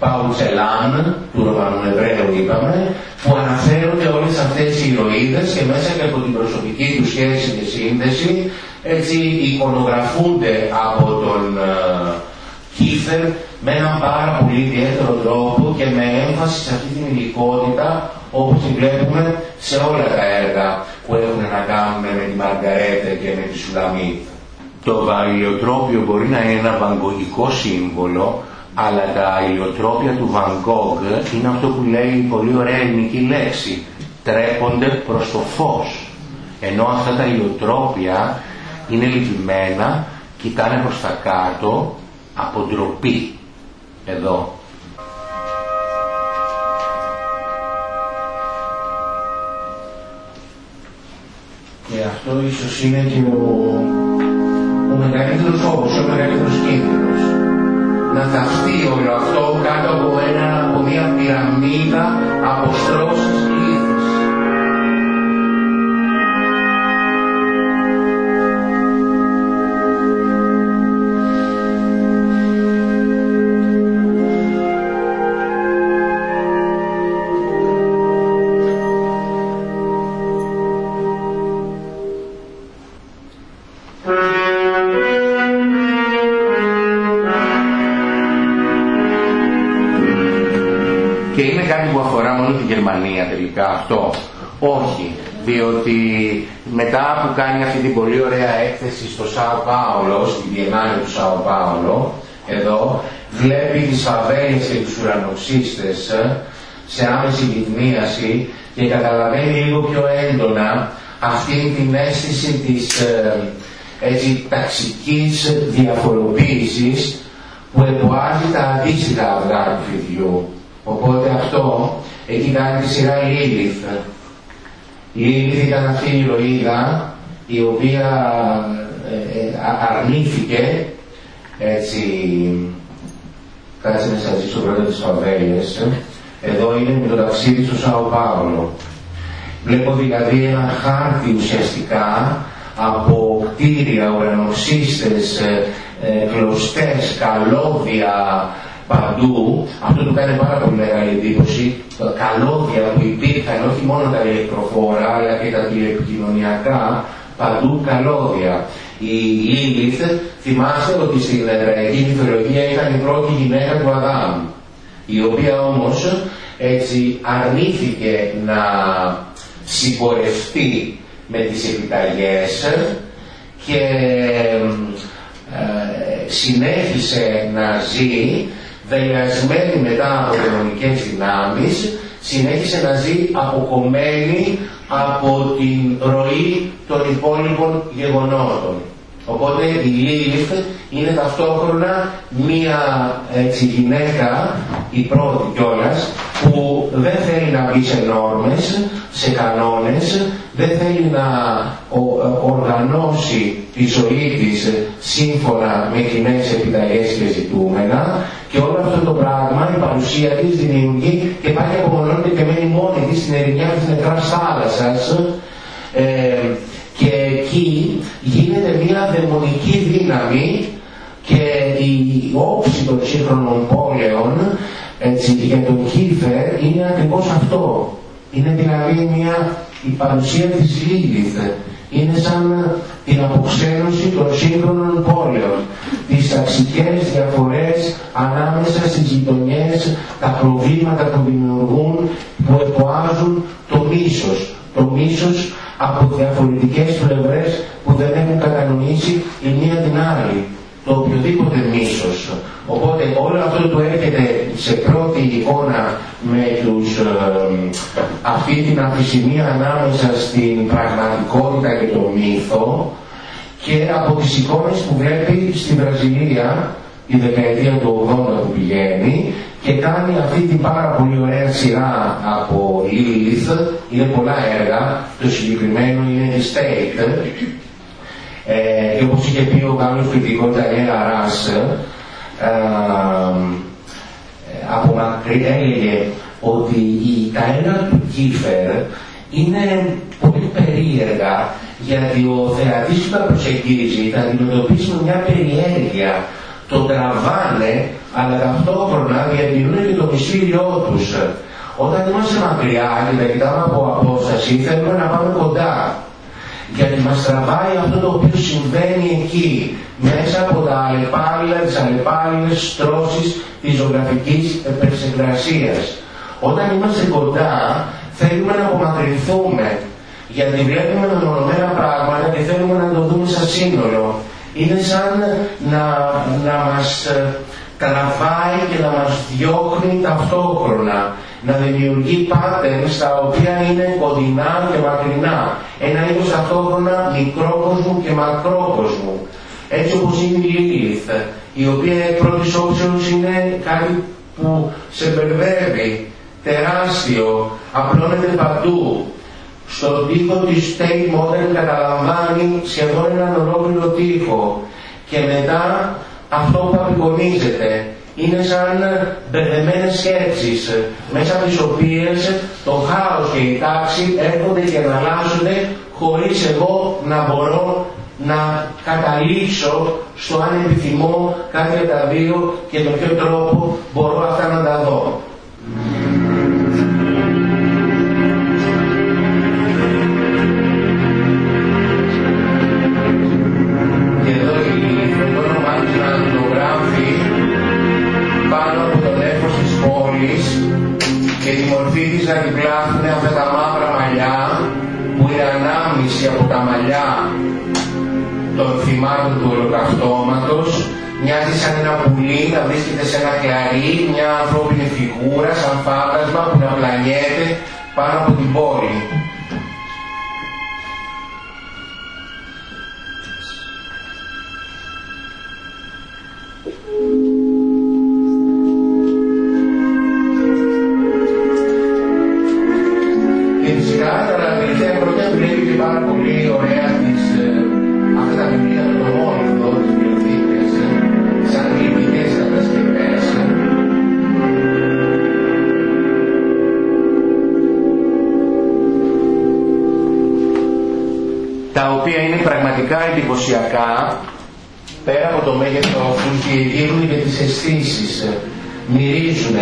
Πάου Τσελάν, του Ρωμανού Εβραίου είπαμε, που αναφέρονται όλες αυτές οι ηρωίδες και μέσα και από την προσωπική τους σχέση και σύνδεση έτσι εικονογραφούνται από τον uh, Κίφερ με έναν πάρα πολύ ιδιαίτερο τρόπο και με έμφαση σε αυτή την υλικότητα όπως την βλέπουμε σε όλα τα έργα που έχουν να κάνουν με τη Μαργαρέτα και με τη Σουλαμή. Το βαϊλιοτρόπιο μπορεί να είναι ένα βαγκογικό σύμβολο αλλά τα ηλιοτρόπια του Van Gogh είναι αυτό που λέει η πολύ ωραία ελληνική λέξη τρέπονται προς το φως ενώ αυτά τα ηλιοτρόπια είναι λυπημένα κοιτάνε προς τα κάτω από ντροπή εδώ και αυτό ίσως είναι και ο, ο μεγαλύτερος φόβος, ο μεγαλύτερος κίνδυνος να ταυτεί όλο αυτό κάτω από, ένα, από μια πυραμίδα αποστρώσεις πλήθους. Αυτό. Όχι, διότι μετά που κάνει αυτή την πολύ ωραία έκθεση στο Σάο Πάολο, στη Βιεννάλη του Σάο Πάολο, εδώ, βλέπει τις φαβέλες και τους ουρανοξύστες σε άμεση γυμνίαση και καταλαβαίνει λίγο πιο έντονα αυτή την αίσθηση της ε, έτσι, ταξικής διαφοροποίησης που εποάζει τα αντίστοιχα αυγά του φιδιού. Οπότε αυτό έχει κάνει τη σειρά Lilith. Η Lilith ήταν αυτή η ηρωίδα η οποία ε, ε, αρνήθηκε έτσι κάτσε να σας ζήσω πρώτα τις φαβέλες εδώ είναι με το ταξίδι στο Σάο Πάολο βλέπω δηλαδή ένα χάρτη ουσιαστικά από κτίρια, ουρανοξύστες, ε, ε, κλωστές, καλώδια, παντού, αυτό του κάνει πάρα πολύ μεγάλη εντύπωση, τα καλώδια που υπήρχαν, όχι μόνο τα ηλεκτροφόρα, αλλά και τα τηλεπικοινωνιακά, παντού καλώδια. Η Λίλιθ θυμάστε ότι στην εβραϊκή μυθολογία ήταν η πρώτη γυναίκα του Αδάμ, η οποία όμως έτσι αρνήθηκε να συμπορευτεί με τις επιταγές και ε, συνέχισε να ζει δελεασμένη μετά από δαιμονικές δυνάμεις, συνέχισε να ζει αποκομμένη από την ροή των υπόλοιπων γεγονότων. Οπότε η Λίλιθ είναι ταυτόχρονα μία έτσι, γυναίκα, η πρώτη κιόλας, που δεν θέλει να μπει σε νόρμες, σε κανόνες, δεν θέλει να οργανώσει τη ζωή της σύμφωνα με κοινές επιταγές και ζητούμενα και όλο αυτό το πράγμα, η παρουσία της δημιουργεί και πάει και απομονώνεται και μένει μόνη της στην ερημιά της νεκράς θάλασσας ε, και εκεί γίνεται μια δαιμονική δύναμη και η όψη των σύγχρονων πόλεων έτσι, για τον Κίφερ είναι ακριβώς αυτό. Είναι δηλαδή μια, η παρουσία της Λίλιθ. Είναι σαν την αποξένωση των σύγχρονων πόλεων. Τις ταξικές διαφορές ανάμεσα στις γειτονιές, τα προβλήματα που δημιουργούν, που εποάζουν το μίσος. Το μίσος από διαφορετικές πλευρές που δεν έχουν κατανοήσει η μία την άλλη το οποιοδήποτε μίσος. Οπότε όλο αυτό του έρχεται σε πρώτη εικόνα με τους, ε, αυτή την αμφισημία ανάμεσα στην πραγματικότητα και το μύθο και από τις εικόνες που βλέπει στη Βραζιλία η δεκαετία του 80 που πηγαίνει και κάνει αυτή την πάρα πολύ ωραία σειρά από Lilith, είναι πολλά έργα, το συγκεκριμένο είναι η State. Ε, και όπως είχε πει ο Γάλλος κριτικός Ντανιέλ Αράς ε, από μακρύ έλεγε ότι τα έργα του Κίφερ είναι πολύ περίεργα γιατί ο θεατής που τα προσεγγίζει θα αντιμετωπίσει με μια περιέργεια τον τραβάνε, αλλά ταυτόχρονα διατηρούν και το μυστήριό τους. Όταν είμαστε μακριά και τα κοιτάμε από απόσταση, θέλουμε να πάμε κοντά. Γιατί μας τραβάει αυτό το οποίο συμβαίνει εκεί, μέσα από τα αλλεπάλληλα, τις αλλεπάλληλες στρώσεις της ζωγραφικής επεξεργασίας. Όταν είμαστε κοντά, θέλουμε να απομακρυνθούμε, γιατί βλέπουμε μεμονωμένα πράγματα και θέλουμε να το δούμε σαν σύνολο. Είναι σαν να, να μας ε, τραβάει και να μας διώχνει ταυτόχρονα, να δημιουργεί patterns τα οποία είναι κοντινά και μακρινά, ένα είδος ταυτόχρονα μικρόκοσμου και μακρόκοσμου. Έτσι όπως είναι η Lilith, η οποία εκ πρώτης όψεως είναι κάτι που σε μπερδεύει, τεράστιο, απλώνεται παντού, στον τοίχο της State Modern καταλαμβάνει σχεδόν έναν ολόκληρο τοίχο. Και μετά αυτό που απεικονίζεται είναι σαν μπερδεμένες σκέψεις μέσα από τις οποίες το χάος και η τάξη έρχονται και εναλλάσσουν χωρίς εγώ να μπορώ να καταλήξω στο αν επιθυμώ κάτι από τα δύο και τον ποιο τρόπο μπορώ αυτά να τα δω. Και τη μορφή της να την πλάθουν αυτά τα μαύρα μαλλιά που είναι ανάμνηση από τα μαλλιά των θυμάτων του ολοκαυτώματος μοιάζει σαν ένα πουλί να βρίσκεται σε ένα κλαρί, μια ανθρώπινη φιγούρα σαν φάντασμα που να πλανιέται πάνω από την πόλη. Πραγματικά εντυπωσιακά πέρα από το μέγεθος τους δίνουν και τις αισθήσεις μυρίζουν.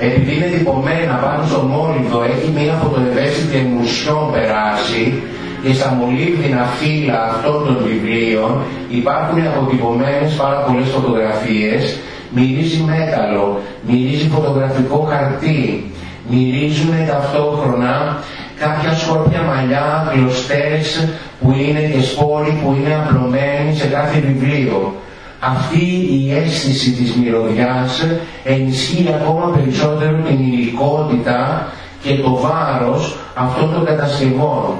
Επειδή είναι τυπωμένα πάνω στο μόλυβδο έχει μία φωτοευαίσθητη εμουσιόν περάσει και στα μολύβδινα φύλλα αυτών των βιβλίων υπάρχουν αποτυπωμένες πάρα πολλές φωτογραφίες μυρίζει μέταλλο, μυρίζει φωτογραφικό χαρτί μυρίζουν ταυτόχρονα κάποια σκόρπια μαλλιά, γλωστές που είναι και σπόροι που είναι απλωμένοι σε κάθε βιβλίο. Αυτή η αίσθηση της μυρωδιάς ενισχύει ακόμα περισσότερο την υλικότητα και το βάρος αυτών των κατασκευών.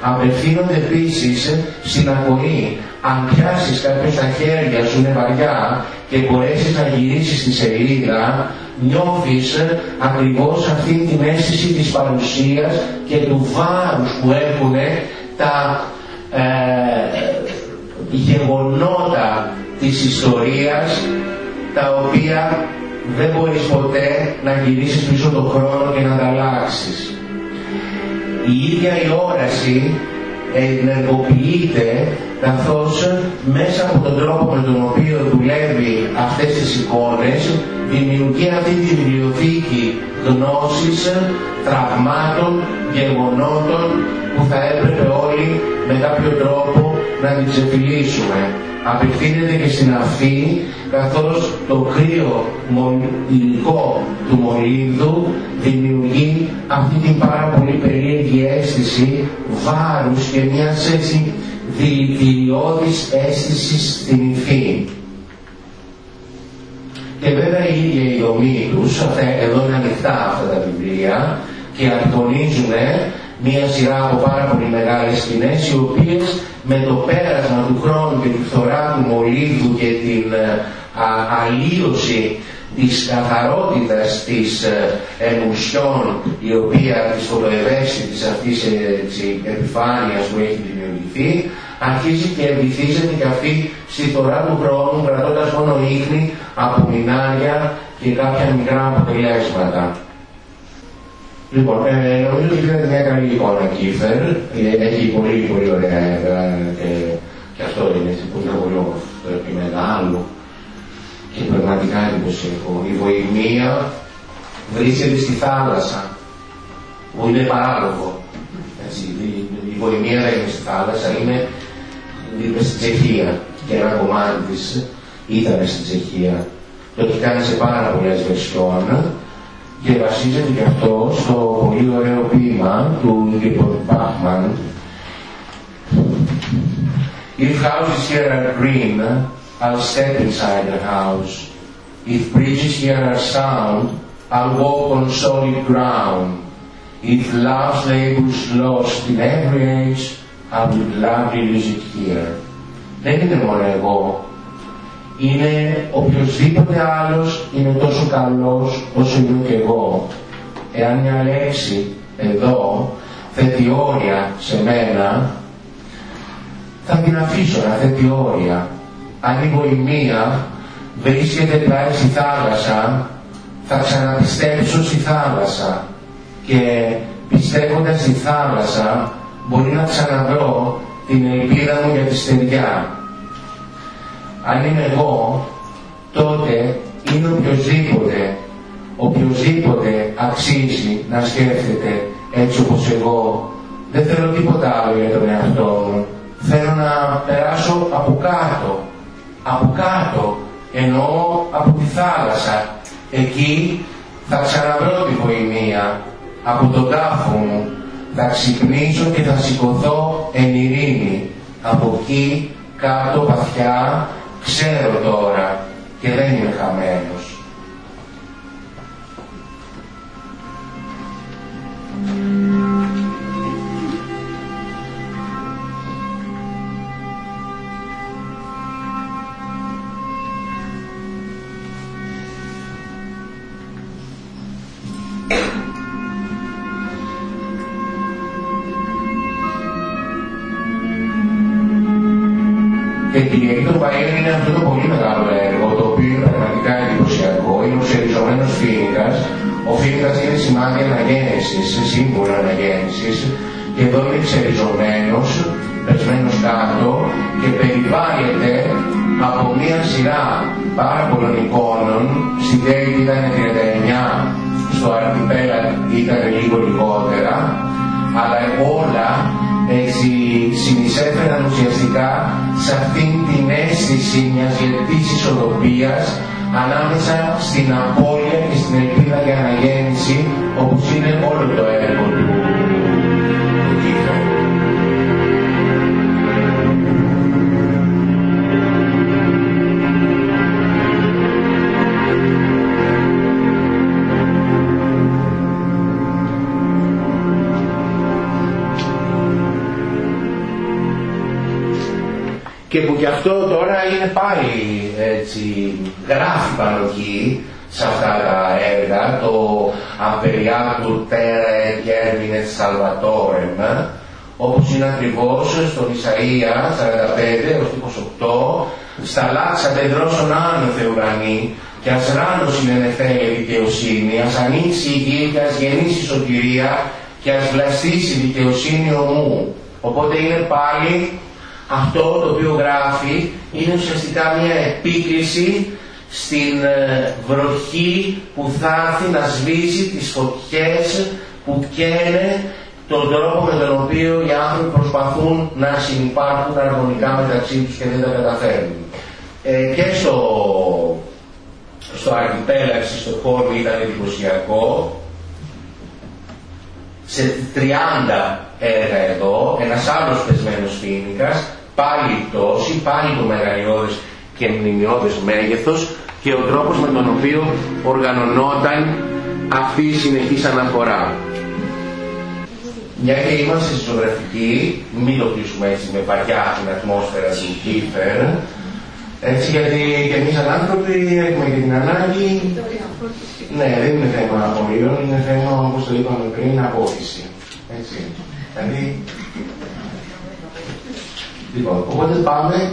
Απευθύνονται επίσης στην ακοή. Αν πιάσεις κάποιος στα χέρια σου είναι βαριά και μπορέσεις να γυρίσεις τη σελίδα, νιώθεις ακριβώς αυτή την αίσθηση της παρουσίας και του βάρους που έχουν τα ε, γεγονότα της ιστορίας τα οποία δεν μπορείς ποτέ να γυρίσεις πίσω τον χρόνο και να τα αλλάξεις. Η ίδια η όραση ενεργοποιείται καθώς μέσα από τον τρόπο με τον οποίο δουλεύει αυτές τις εικόνες δημιουργεί αυτή τη βιβλιοθήκη γνώσης, τραυμάτων, γεγονότων που θα έπρεπε όλοι με κάποιο τρόπο να την ξεφυλίσουμε. Απευθύνεται και στην αφή καθώς το κρύο υλικό του μολύβδου δημιουργεί αυτή την πάρα πολύ περίεργη αίσθηση βάρους και μιας έτσι δηλητηριώδης αίσθησης στην υφή. Και βέβαια η ίδια η δομή τους, εδώ είναι ανοιχτά αυτά τα βιβλία και απεικονίζουν μία σειρά από πάρα πολύ μεγάλες σκηνές οι οποίες με το πέρασμα του χρόνου και τη φθορά του μολύβου και την ε, αλλίωση της καθαρότητας της ε, εμουσιών η οποία της φωτοευαίσθητης αυτής ε, επιφάνειας που έχει δημιουργηθεί αρχίζει και βυθίζεται και αυτή στη θωρά του χρόνου κρατώντας μόνο ίχνη από μινάρια και κάποια μικρά αποτελέσματα. Λοιπόν, ε, νομίζω ότι φαίνεται μια καλή εικόνα Κίφερ, ε, έχει πολύ πολύ ωραία έργα και, και αυτό είναι πολύ πολύ όμορφο και μεγάλο και πραγματικά εντυπωσιακό. Η βοημία βρίσκεται στη θάλασσα, που είναι παράλογο. Έτσι, η, η βοημία δεν είναι στη θάλασσα, είναι είπε στην Τσεχία και ένα κομμάτι της ήταν στην Τσεχία. Το έχει κάνει σε πάρα πολλές βερσιόν και βασίζεται και αυτό στο πολύ ωραίο ποίημα του Ingrid Bachmann If houses here are green, I'll step inside the house. If bridges here are sound, I'll walk on solid ground. If love's labors lost in every age, I will gladly lose it here. Δεν είναι μόνο εγώ. Είναι οποιοδήποτε άλλος είναι τόσο καλός όσο είμαι και εγώ. Εάν μια λέξη εδώ θέτει όρια σε μένα, θα την αφήσω να θέτει όρια. Αν η βοημία βρίσκεται πλάι στη θάλασσα, θα ξαναπιστέψω στη θάλασσα και πιστεύοντας στη θάλασσα μπορεί να ξαναβρω την ελπίδα μου για τη στεριά. Αν είμαι εγώ, τότε είναι οποιοδήποτε, οποιοδήποτε αξίζει να σκέφτεται έτσι όπως εγώ. Δεν θέλω τίποτα άλλο για τον εαυτό μου. Θέλω να περάσω από κάτω, από κάτω, εννοώ από τη θάλασσα. Εκεί θα ξαναβρω τη βοημία από τον τάφο μου, θα ξυπνήσω και θα σηκωθώ εν ειρήνη. Από εκεί κάτω βαθιά ξέρω τώρα και δεν είμαι χαμένος. Και ξεριζωμένος, πεσμένος κάτω και περιβάλλεται από μία σειρά πάρα πολλών εικόνων. Στη ΔΕΗ ήταν 39, στο Αρτιπέλα ήταν λίγο λιγότερα, αλλά όλα έτσι συνεισέφεραν ουσιαστικά σε αυτήν την αίσθηση μιας λεπτής ισορροπίας ανάμεσα στην απώλεια και στην ελπίδα για αναγέννηση όπως είναι όλο το έργο του, του και που γι' αυτό τώρα είναι πάλι έτσι, γράφει πάνω εκεί σε αυτά τα έργα. Το Αμπεριάτου Τέρα Γέρμινε Σαλβατόρεμ όπως είναι ακριβώς στον Ισαΐα 45 ως 28 στα λάξα πεδρώσον άνωθε ουρανή και ας ράνος είναι νεφέλε δικαιοσύνη ας ανοίξει η γη και ας γεννήσει σωτηρία και ας βλαστήσει δικαιοσύνη ομού. Οπότε είναι πάλι αυτό το οποίο γράφει είναι ουσιαστικά μια επίκληση στην ε, βροχή που θα έρθει να σβήσει τις φωτιές που καίνε τον τρόπο με τον οποίο οι άνθρωποι προσπαθούν να συνεπάρχουν αρμονικά μεταξύ τους και δεν τα καταφέρνουν. Ε, και στο, στο αρχιπέλαξη, στο χώρο ήταν εντυπωσιακό. Σε 30 έργα εδώ, ένας άλλος πεσμένος φίνικας, πάλι η πτώση, πάλι το μεγαλειώδες και μνημειώδες μέγεθος και ο τρόπος με τον οποίο οργανωνόταν αυτή η συνεχής αναφορά. Μια και είμαστε στη ζωγραφική, μην το κλείσουμε έτσι με βαριά την ατμόσφαιρα του Κίφερ, Έτσι, γιατί και εμείς σαν άνθρωποι έχουμε και την ανάγκη... Ναι, δεν είναι θέμα απολύων, είναι θέμα, όπως το είπαμε πριν, απόφυση. Έτσι. Δηλαδή... Λοιπόν, οπότε πάμε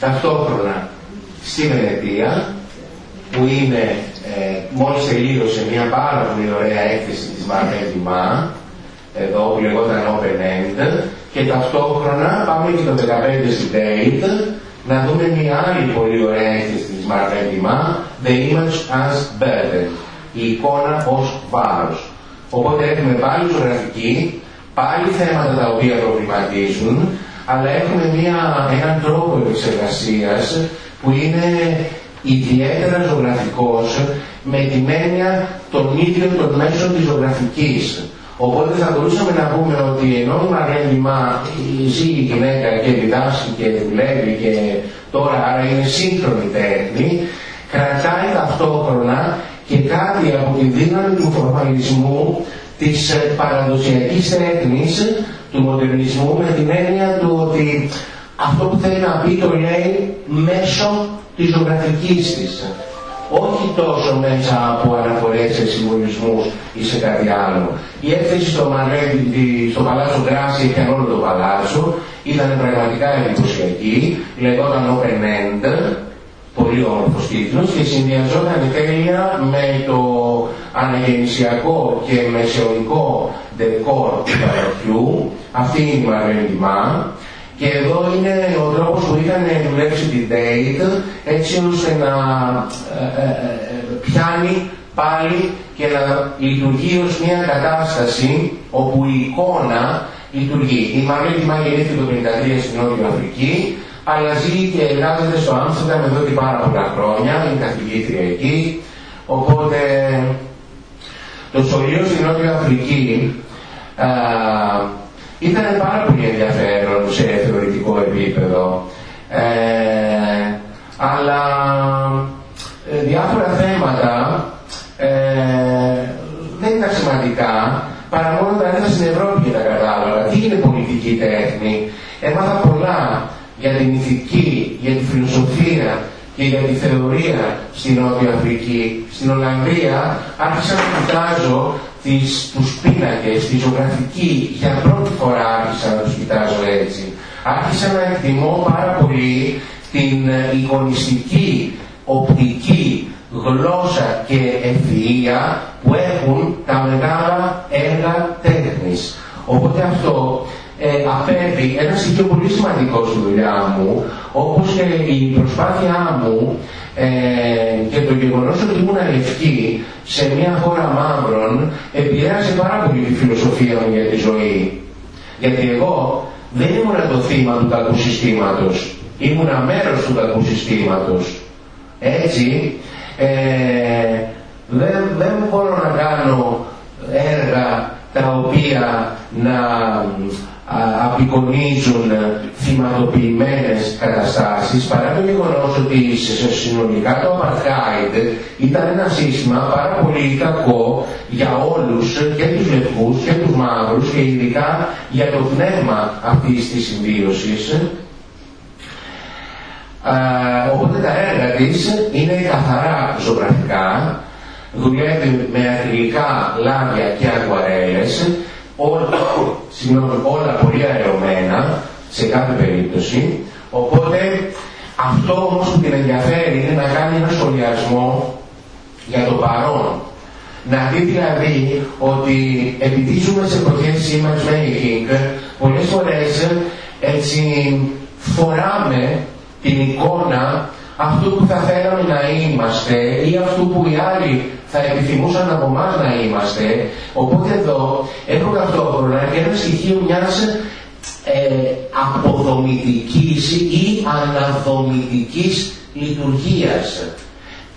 ταυτόχρονα στη Βενετία, που είναι ε, μόλις τελείωσε μια πάρα πολύ ωραία έκθεση της Μαρμέλ Δημά, εδώ που λεγόταν Open End, και ταυτόχρονα πάμε και το 15 στη Date, να δούμε μια άλλη πολύ ωραία έκθεση της Μαρμέλ Δημά, The Image as Burden, η εικόνα ως βάρος. Οπότε έχουμε πάλι ζωγραφική, πάλι θέματα τα οποία προβληματίζουν, αλλά έχουμε μια, έναν τρόπο επεξεργασίας που είναι ιδιαίτερα ζωγραφικός με την έννοια των ίδιων των μέσων της ζωγραφικής. Οπότε θα μπορούσαμε να πούμε ότι ενώ η Μαρλένιμα ζει η γυναίκα και διδάσκει και δουλεύει και τώρα άρα είναι σύγχρονη τέχνη, κρατάει ταυτόχρονα και κάτι από τη δύναμη του φορμαλισμού της παραδοσιακής τέχνης του μοντερνισμού με την έννοια του ότι αυτό που θέλει να πει το λέει μέσω της ζωγραφικής της. Όχι τόσο μέσα από αναφορές σε συμβολισμούς ή σε κάτι άλλο. Η έκθεση στο Μαρέτη, στο Παλάσο Γκράση και όλο το Παλάσο ήταν πραγματικά εντυπωσιακή, λεγόταν Open End, πολύ όμορφος τίτλος και συνδυαζόταν τέλεια με το αναγεννησιακό και μεσαιωνικό ντεκόρ του παρατιού, αυτή είναι η Μαρλένη και εδώ είναι ο τρόπος που είχαν δουλέψει την date έτσι ώστε να ε, ε, ε, πιάνει πάλι και να λειτουργεί ως μια κατάσταση όπου η εικόνα λειτουργεί. Η Μαρλένη Τιμά γεννήθηκε το 1953 στην Νότια Αφρική αλλά ζει και εργάζεται στο Άμστερνταμ εδώ και πάρα πολλά χρόνια, είναι καθηγήτρια εκεί. Οπότε το σχολείο στην Νότια Αφρική ήταν πάρα πολύ ενδιαφέρον σε θεωρητικό επίπεδο. Ε, αλλά ε, διάφορα θέματα ε, δεν ήταν σημαντικά παρά μόνο όταν ήρθα στην Ευρώπη και τα κατάλαβα. Τι είναι πολιτική τέχνη; Έμαθα πολλά για την ηθική, για τη φιλοσοφία και για τη θεωρία στην Νότια Αφρική. Στην Ολλανδία άρχισα να κοιτάζω τις, τους πίνακες, τη ζωγραφική, για πρώτη φορά άρχισα να τους κοιτάζω έτσι. Άρχισα να εκτιμώ πάρα πολύ την ε, εικονιστική, οπτική γλώσσα και ευφυΐα που έχουν τα μεγάλα έργα τέχνης. Οπότε αυτό ε, απέβει ένα στοιχείο πολύ σημαντικό στη δουλειά μου, όπως και η προσπάθειά μου ε, και το γεγονός ότι ήμουν λευκή σε μια χώρα μαύρων επηρέασε πάρα πολύ τη φιλοσοφία μου για τη ζωή. Γιατί εγώ δεν ήμουν το θύμα του κακού συστήματος, ήμουν μέρος του κακού συστήματος. Έτσι, ε, δεν, δεν μπορώ να κάνω έργα τα οποία να απεικονίζουν θυματοποιημένες καταστάσεις παρά το γεγονός ότι σε συνολικά το Apartheid ήταν ένα σύστημα πάρα πολύ κακό για όλους και τους λευκούς και τους μαύρους και ειδικά για το πνεύμα αυτής της συμβίωσης. Οπότε τα έργα της είναι καθαρά ζωγραφικά δουλεύει με ακριλικά λάδια και ακουαρέλες όλα, όλα πολύ αερωμένα σε κάθε περίπτωση. Οπότε αυτό όμως που την ενδιαφέρει είναι να κάνει ένα σχολιασμό για το παρόν. Να δει δηλαδή ότι επειδή ζούμε σε εποχές image making, πολλές φορές έτσι φοράμε την εικόνα αυτού που θα θέλαμε να είμαστε ή αυτού που οι άλλοι θα επιθυμούσαν από εμά να είμαστε. Οπότε εδώ έχω ταυτόχρονα και ένα στοιχείο μιας ε, αποδομητικής ή αναδομητικής λειτουργίας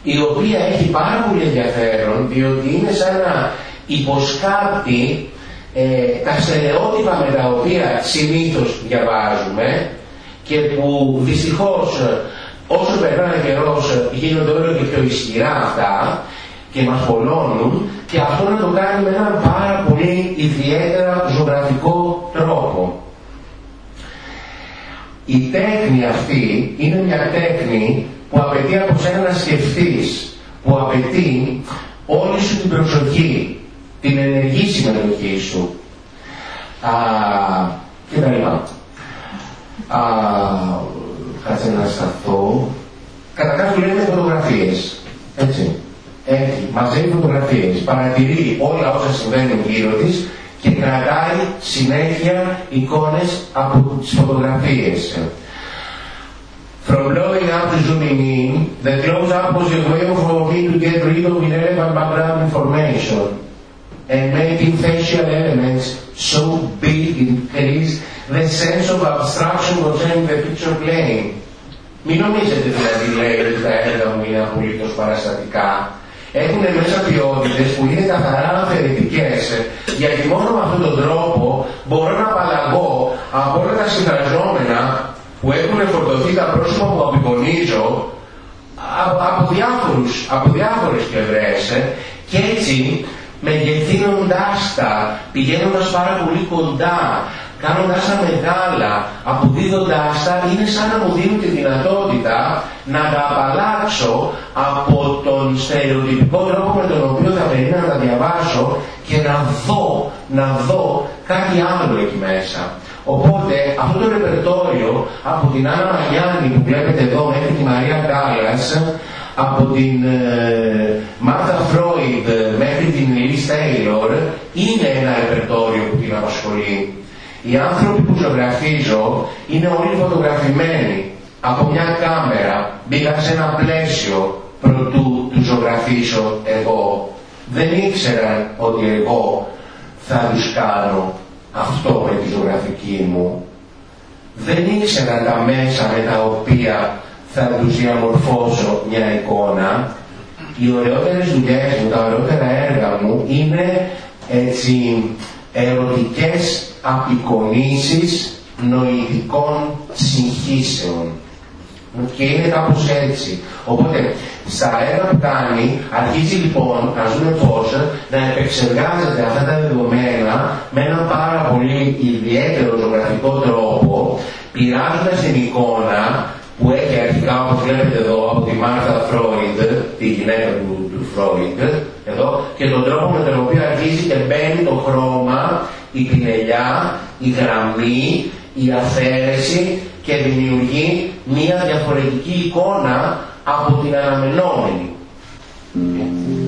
η οποία έχει πάρα πολύ ενδιαφέρον διότι είναι σαν να υποσκάπτει ε, τα στερεότυπα με τα οποία συνήθως διαβάζουμε και που δυστυχώς όσο περνάει καιρός γίνονται όλο και πιο ισχυρά αυτά και μας πολλώνουν και αυτό να το κάνει με έναν πάρα πολύ ιδιαίτερα ζωγραφικό τρόπο. η τέχνη αυτή είναι μια τέχνη που απαιτεί από σένα να σκεφτείς, που απαιτεί όλη σου την προσοχή, την ενεργή συμμετοχή σου α, και τα λοιπά. Α, κάτσε να σταθώ. Καταρχάς του λέμε φωτογραφίες, έτσι. Έχει, μαζεύει φωτογραφίες, παρατηρεί όλα όσα συμβαίνουν γύρω της και κρατάει συνέχεια εικόνες από τις φωτογραφίες. From blowing up to zooming in, the close-up was a way for me to get rid of irrelevant background information and making facial elements so big increase the sense of abstraction concerning the picture plane. Μην νομίζετε δηλαδή λέει ότι τα έργα μου είναι απολύτως παραστατικά. Έχουν μέσα ποιότητες που είναι καθαρά αφαιρετικές. Γιατί μόνο με αυτόν τον τρόπο μπορώ να απαλλαγώ από όλα τα συμφραζόμενα που έχουν φορτωθεί τα πρόσωπα που απεικονίζω από, από, διάφορους, από διάφορες πλευρές και έτσι μεγεθύνοντάς τα, πηγαίνοντας πάρα πολύ κοντά, κάνοντας τα μεγάλα, αποδίδοντάς τα, είναι σαν να μου δίνουν τη δυνατότητα να τα απαλλάξω από τον στερεοτυπικό τρόπο με τον οποίο θα περίμενα να τα διαβάσω και να δω, να δω κάτι άλλο εκεί μέσα. Οπότε αυτό το ρεπερτόριο από την Άννα Μαγιάννη που βλέπετε εδώ μέχρι τη Μαρία Κάλλας από την Μάρτα Φρόιντ μέχρι την Λις Τέιλορ είναι ένα ρεπερτόριο που την απασχολεί. Οι άνθρωποι που ζωγραφίζω είναι όλοι φωτογραφημένοι από μια κάμερα. Μπήκα σε ένα πλαίσιο προτού του ζωγραφίσω εγώ. Δεν ήξεραν ότι εγώ θα τους κάνω αυτό με τη ζωγραφική μου. Δεν ήξεραν τα μέσα με τα οποία θα τους διαμορφώσω μια εικόνα. Οι ωραιότερες δουλειές μου, τα ωραιότερα έργα μου είναι έτσι ερωτικές απεικονίσεις νοητικών συγχύσεων. Και είναι κάπως έτσι. Οπότε, στα έργα που κάνει, αρχίζει λοιπόν να δούμε πώς να επεξεργάζεται αυτά τα δεδομένα με έναν πάρα πολύ ιδιαίτερο ζωγραφικό τρόπο, πειράζοντας την εικόνα που έχει αρχικά όπως βλέπετε εδώ από τη Μάρθα Φρόιντ, τη γυναίκα του, του Φρόιντ, εδώ, και τον τρόπο με τον οποίο αρχίζει και μπαίνει το χρώμα η πινελιά, η γραμμή, η αφαίρεση και δημιουργεί μία διαφορετική εικόνα από την αναμενόμενη. ζωγραφίζει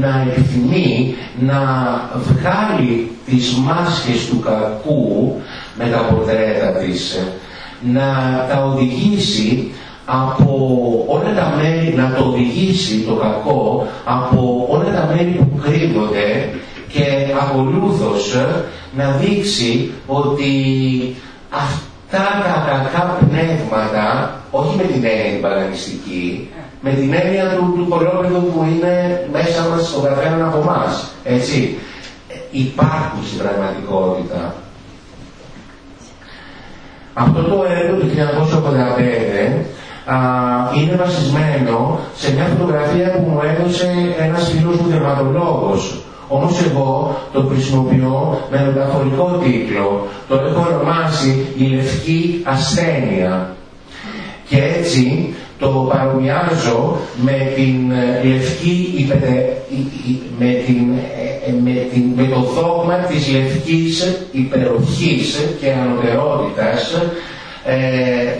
να επιθυμεί να βγάλει τις μάσκες του κακού με τα πορτρέτα της να τα οδηγήσει από όλα τα μέρη, να το οδηγήσει το κακό από όλα τα μέρη που κρύβονται και ακολούθως να δείξει ότι αυτά τα κακά πνεύματα, όχι με την έννοια την παραγνιστική, με την έννοια του, του που είναι μέσα μας στον καθέναν από εμά. Έτσι, υπάρχουν στην πραγματικότητα. Αυτό το έργο του 1985 είναι βασισμένο σε μια φωτογραφία που μου έδωσε ένας φίλος μου δερματολόγος. Όμως εγώ το χρησιμοποιώ με μεταφορικό τίτλο. Το έχω ονομάσει «Η Λευκή Ασθένεια». Και έτσι το παρομοιάζω με την ε, λευκή με, την, ε, με, την, με το δόγμα της λευκής υπεροχής και ανωτερότητας ε,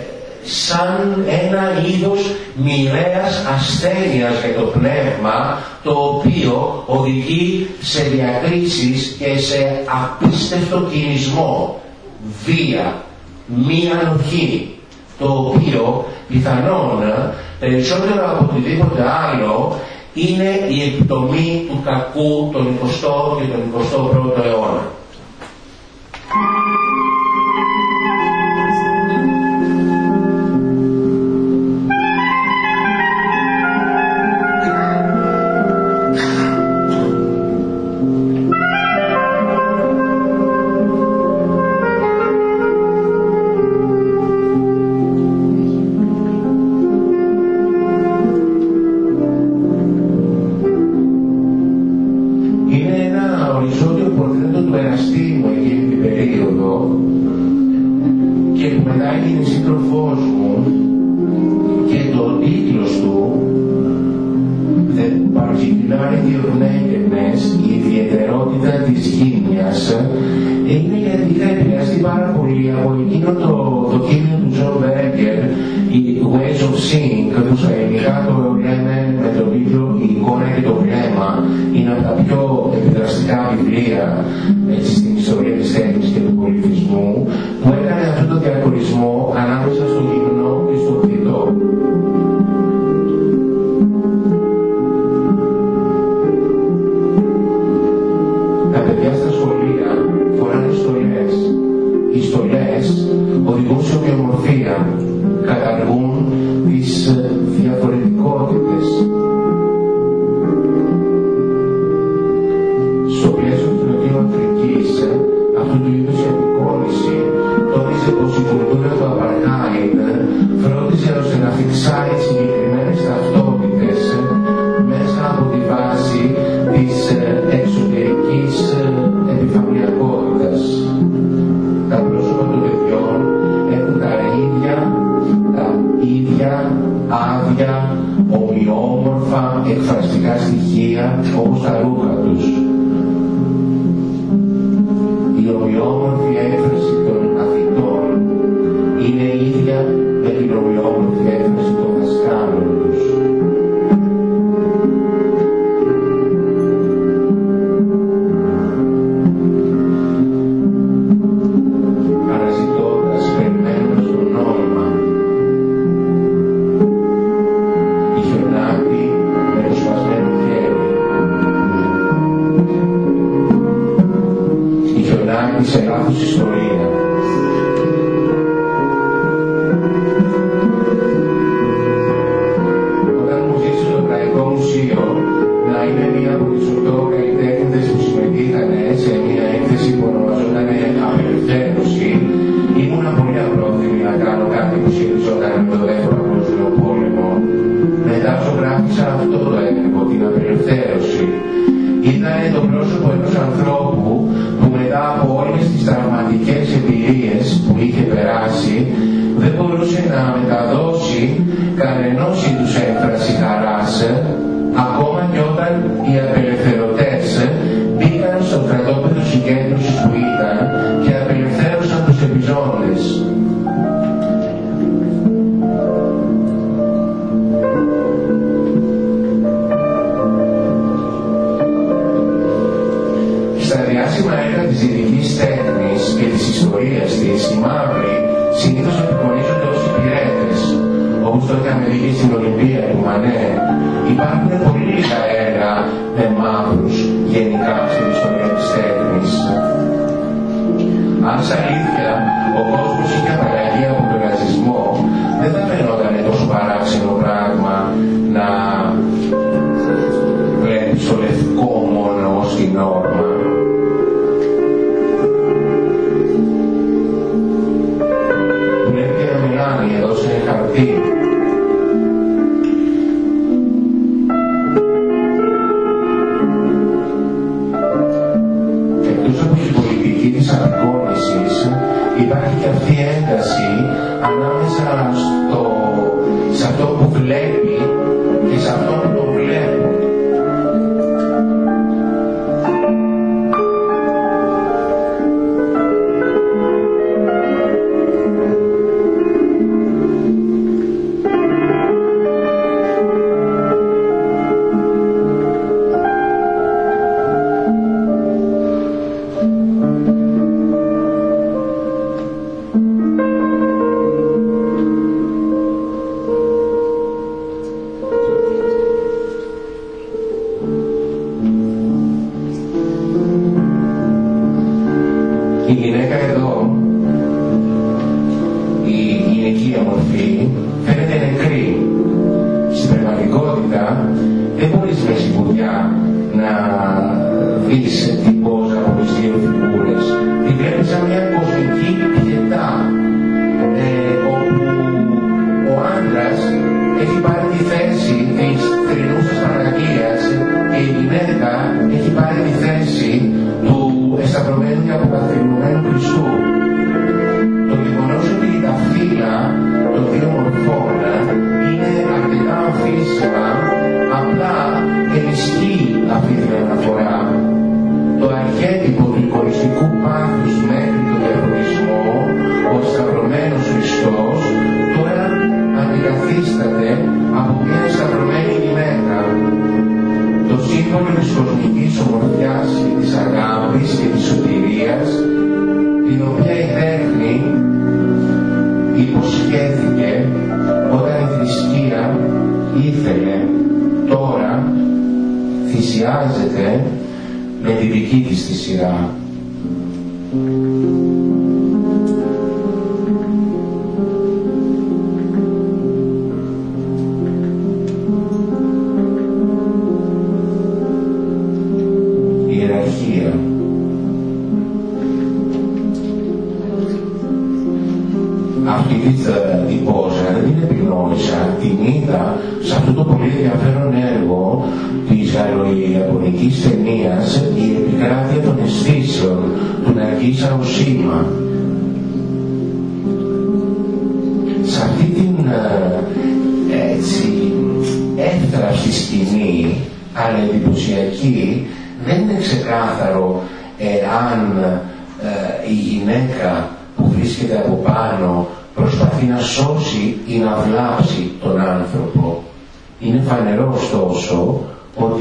σαν ένα είδος μοιραίας ασθένειας για το πνεύμα το οποίο οδηγεί σε διακρίσεις και σε απίστευτο κινησμό, βία, μη ανοχή το οποίο πιθανόν περισσότερο από οτιδήποτε άλλο είναι η εκτομή του κακού τον 20ο και τον 21ο αιώνα.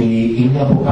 Ότι είναι από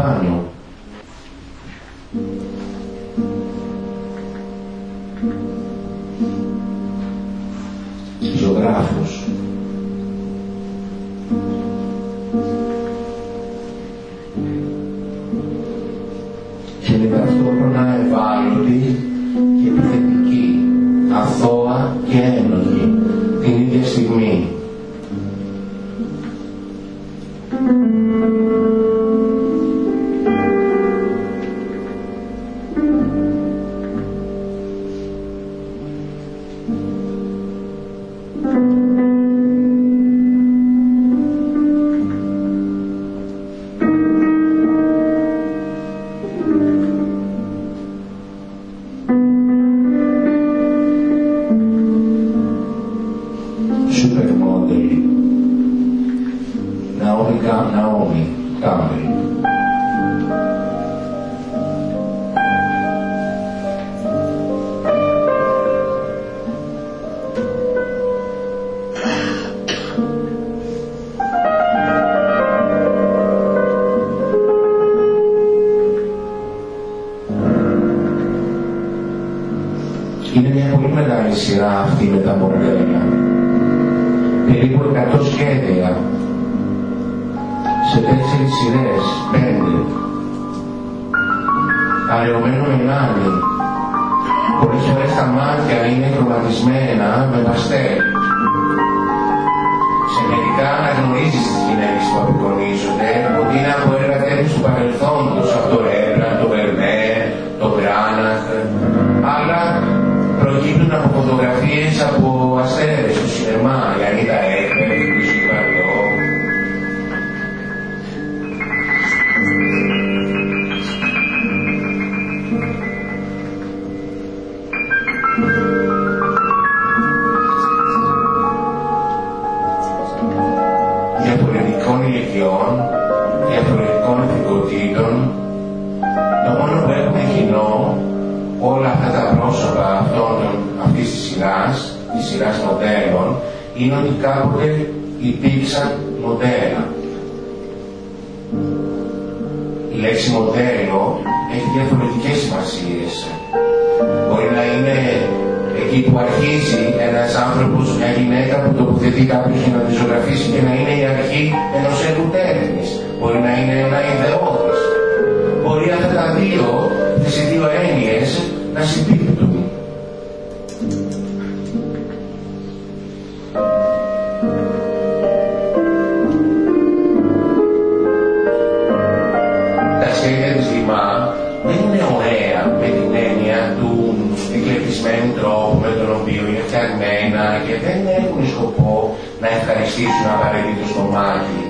να ευχαριστήσουν απαραίτητο το μάτι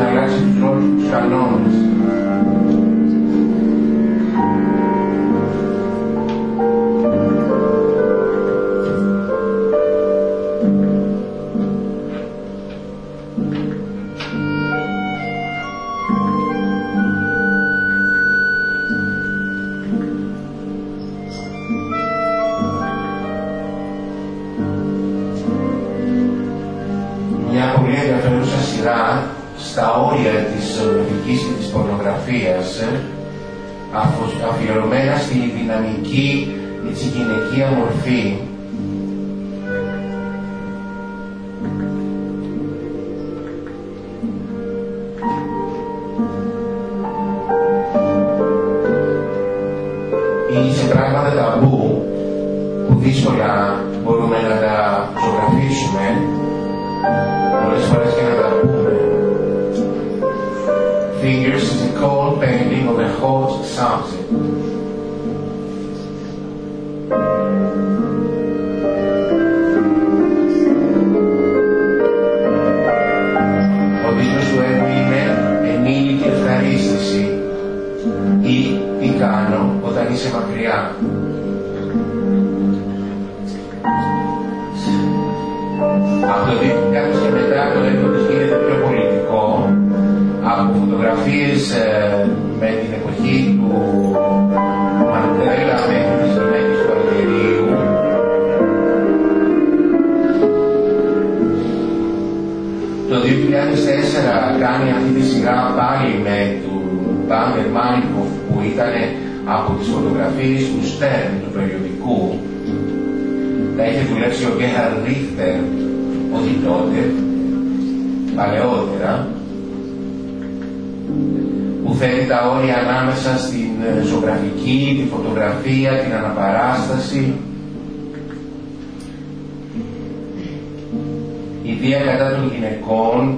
να αλλάξει όλους.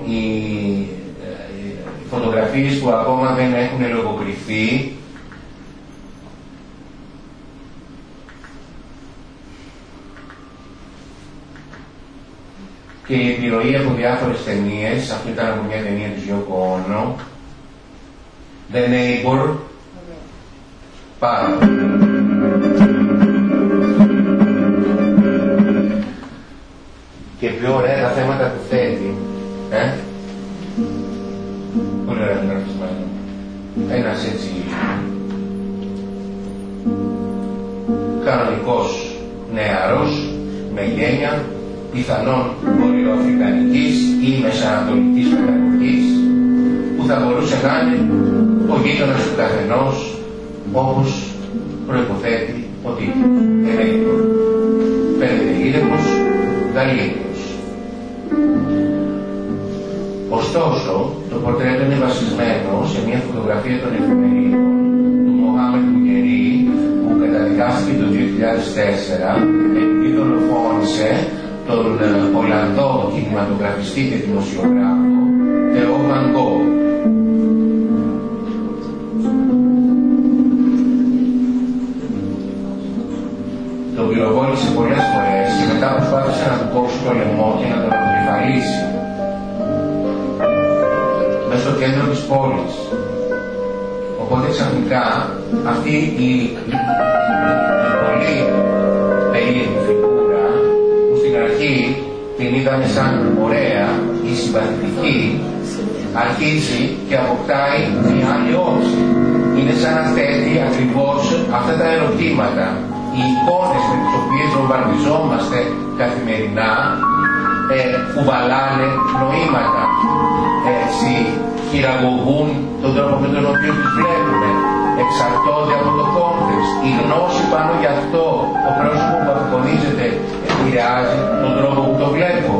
Οι, ε, οι φωτογραφίες που ακόμα δεν έχουν λογοκριθεί, και η επιρροή από διάφορες ταινίες, αυτή ήταν από μια ταινία της Γιώκο Όνο, The Neighbor, πάρα Και πιο ωραία τα θέματα που θέτει. Πολύ ωραία γραφισμένο. Ένας έτσι κανονικός νεαρός με γένεια πιθανόν βορειοαφρικανικής ή μεσανατολικής μεταγωγής που θα μπορούσε να είναι ο γείτονας του καθενός όπως προϋποθέτει ο τίτλος. Ωστόσο, το πορτρέτο είναι βασισμένο σε μια φωτογραφία των εφημερίδων του Μοχάμετ Μουγερή που καταδικάστηκε το 2004 επειδή δολοφόνησε τον ε, Ολλανδό κινηματογραφιστή και δημοσιογράφο Θεό Βαν Τον πυροβόλησε πολλές φορές και μετά προσπάθησε να του κόψει το λαιμό και να τον αποκεφαλίσει. μέσα στο κέντρο της πόλης. Οπότε ξαφνικά αυτή η, η, η, η πολύ περίεργη αρχή την είδαμε σαν ωραία ή συμπαθητική, αρχίζει και αποκτάει μια άλλη όψη. Είναι σαν να θέτει ακριβώς αυτά τα ερωτήματα. Οι εικόνες με τις οποίες βομβαρδιζόμαστε καθημερινά ε, κουβαλάνε νοήματα. Έτσι, χειραγωγούν τον τρόπο με τον οποίο τους βλέπουμε. Εξαρτώνται από το context. Η γνώση πάνω γι' αυτό το πρόσωπος που απεικονίζεται επηρεάζει τον τρόπο που το βλέπω.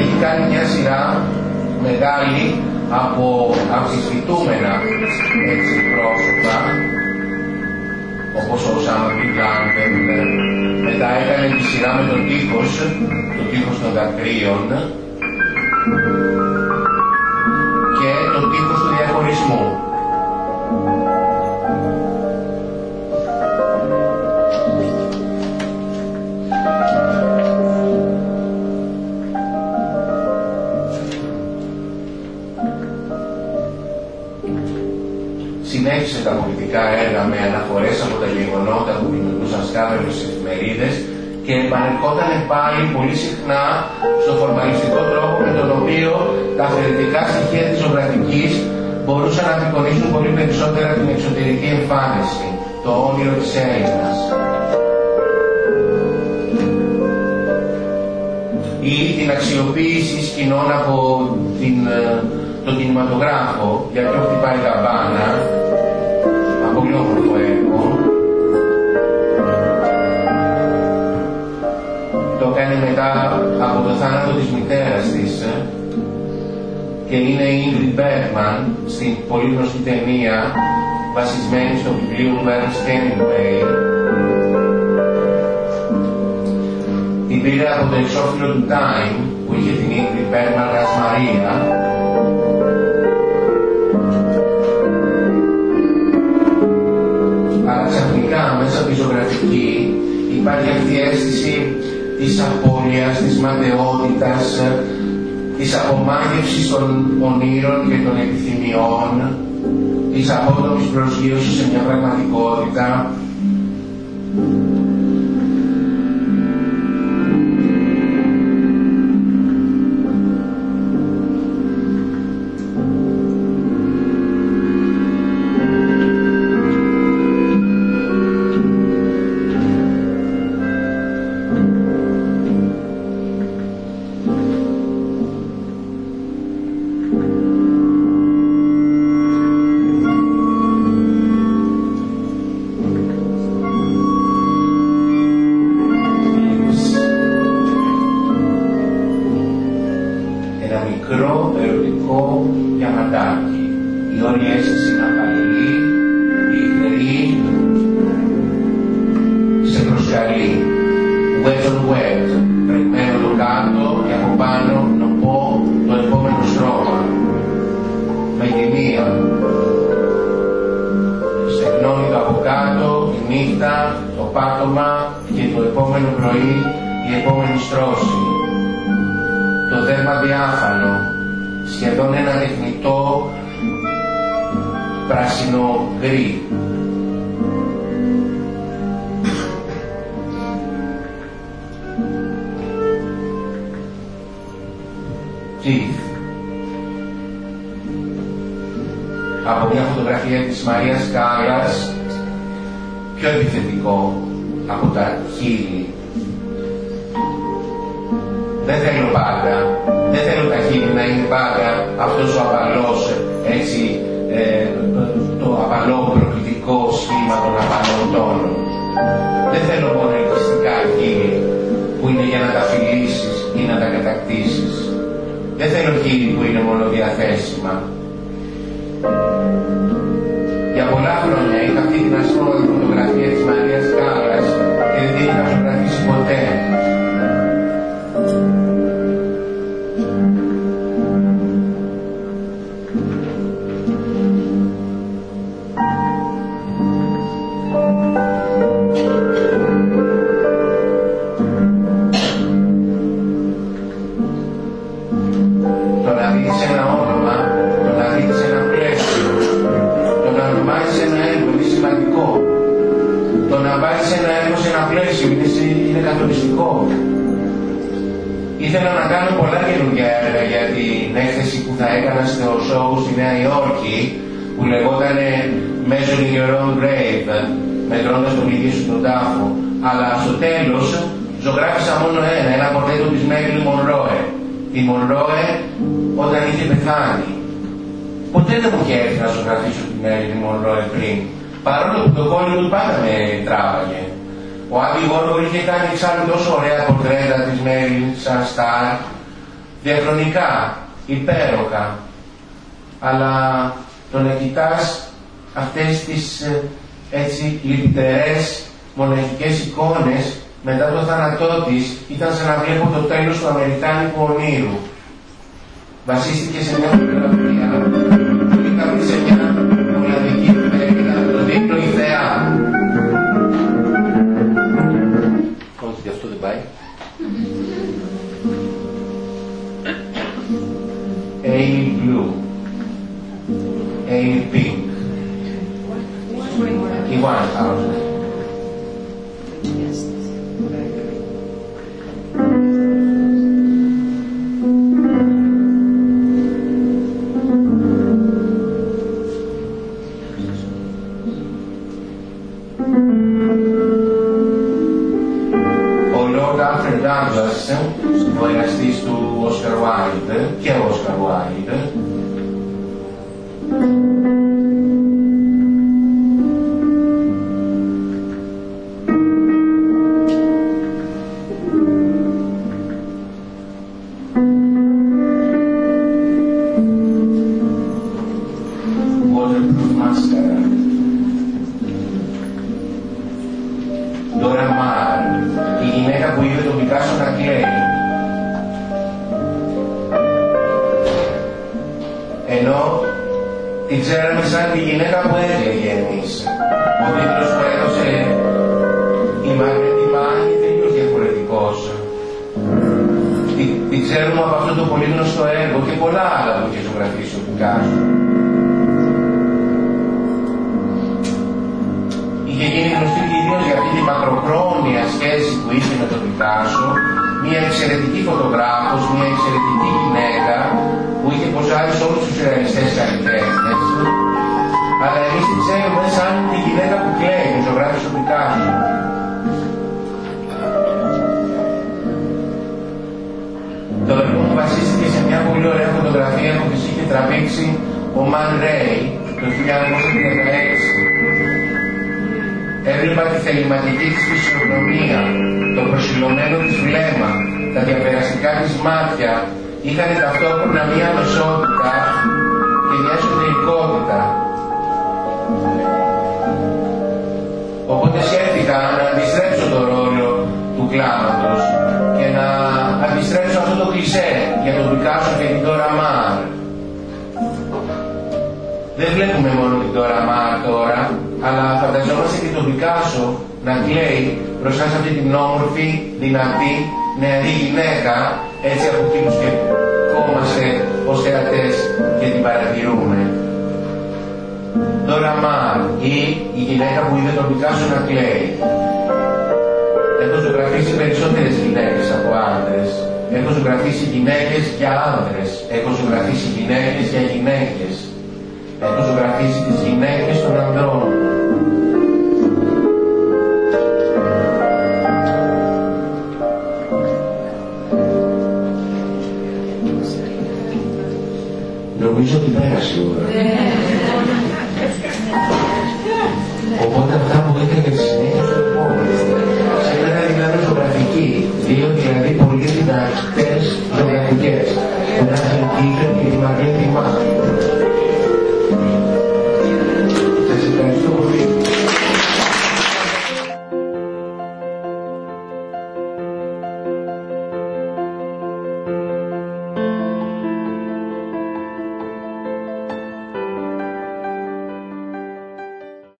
Έχει κάνει μια σειρά μεγάλη από αμφισβητούμενα έτσι πρόσωπα όπως ο Σάμα Μπιντλάντερ, μετά έκανε τη σειρά με τον τείχος, το τείχος των δακρύων και τον τείχος του διαχωρισμού. συνέχισε τα πολιτικά έργα με αναφορές από τα γεγονότα που δημιουργούσαν σκάνδαλο στις εφημερίδες και επανερχόταν πάλι πολύ συχνά στο φορμαλιστικό τρόπο με τον οποίο τα αφαιρετικά στοιχεία της ζωγραφικής μπορούσαν να απεικονίσουν πολύ περισσότερα την εξωτερική εμφάνιση, το όνειρο της Έλληνας. ή την αξιοποίηση σκηνών από την, ε, τον κινηματογράφο, για ποιο χτυπάει τα μπάνα, πολύ όμορφο έργο. Το κάνει μετά από το θάνατο της μητέρας της ε, και είναι η Ingrid Bergman στην πολύ γνωστή ταινία βασισμένη στο βιβλίο του Ernest Hemingway την πήρε από το εξώφυλλο του Time που είχε την Ingrid Bergman als Μαρία μέσα από τη ζωγραφική υπάρχει αυτή η αίσθηση της απώλειας, της ματαιότητας, της απομάκευσης των ονείρων και των επιθυμιών, της απότομης προσγείωσης σε μια πραγματικότητα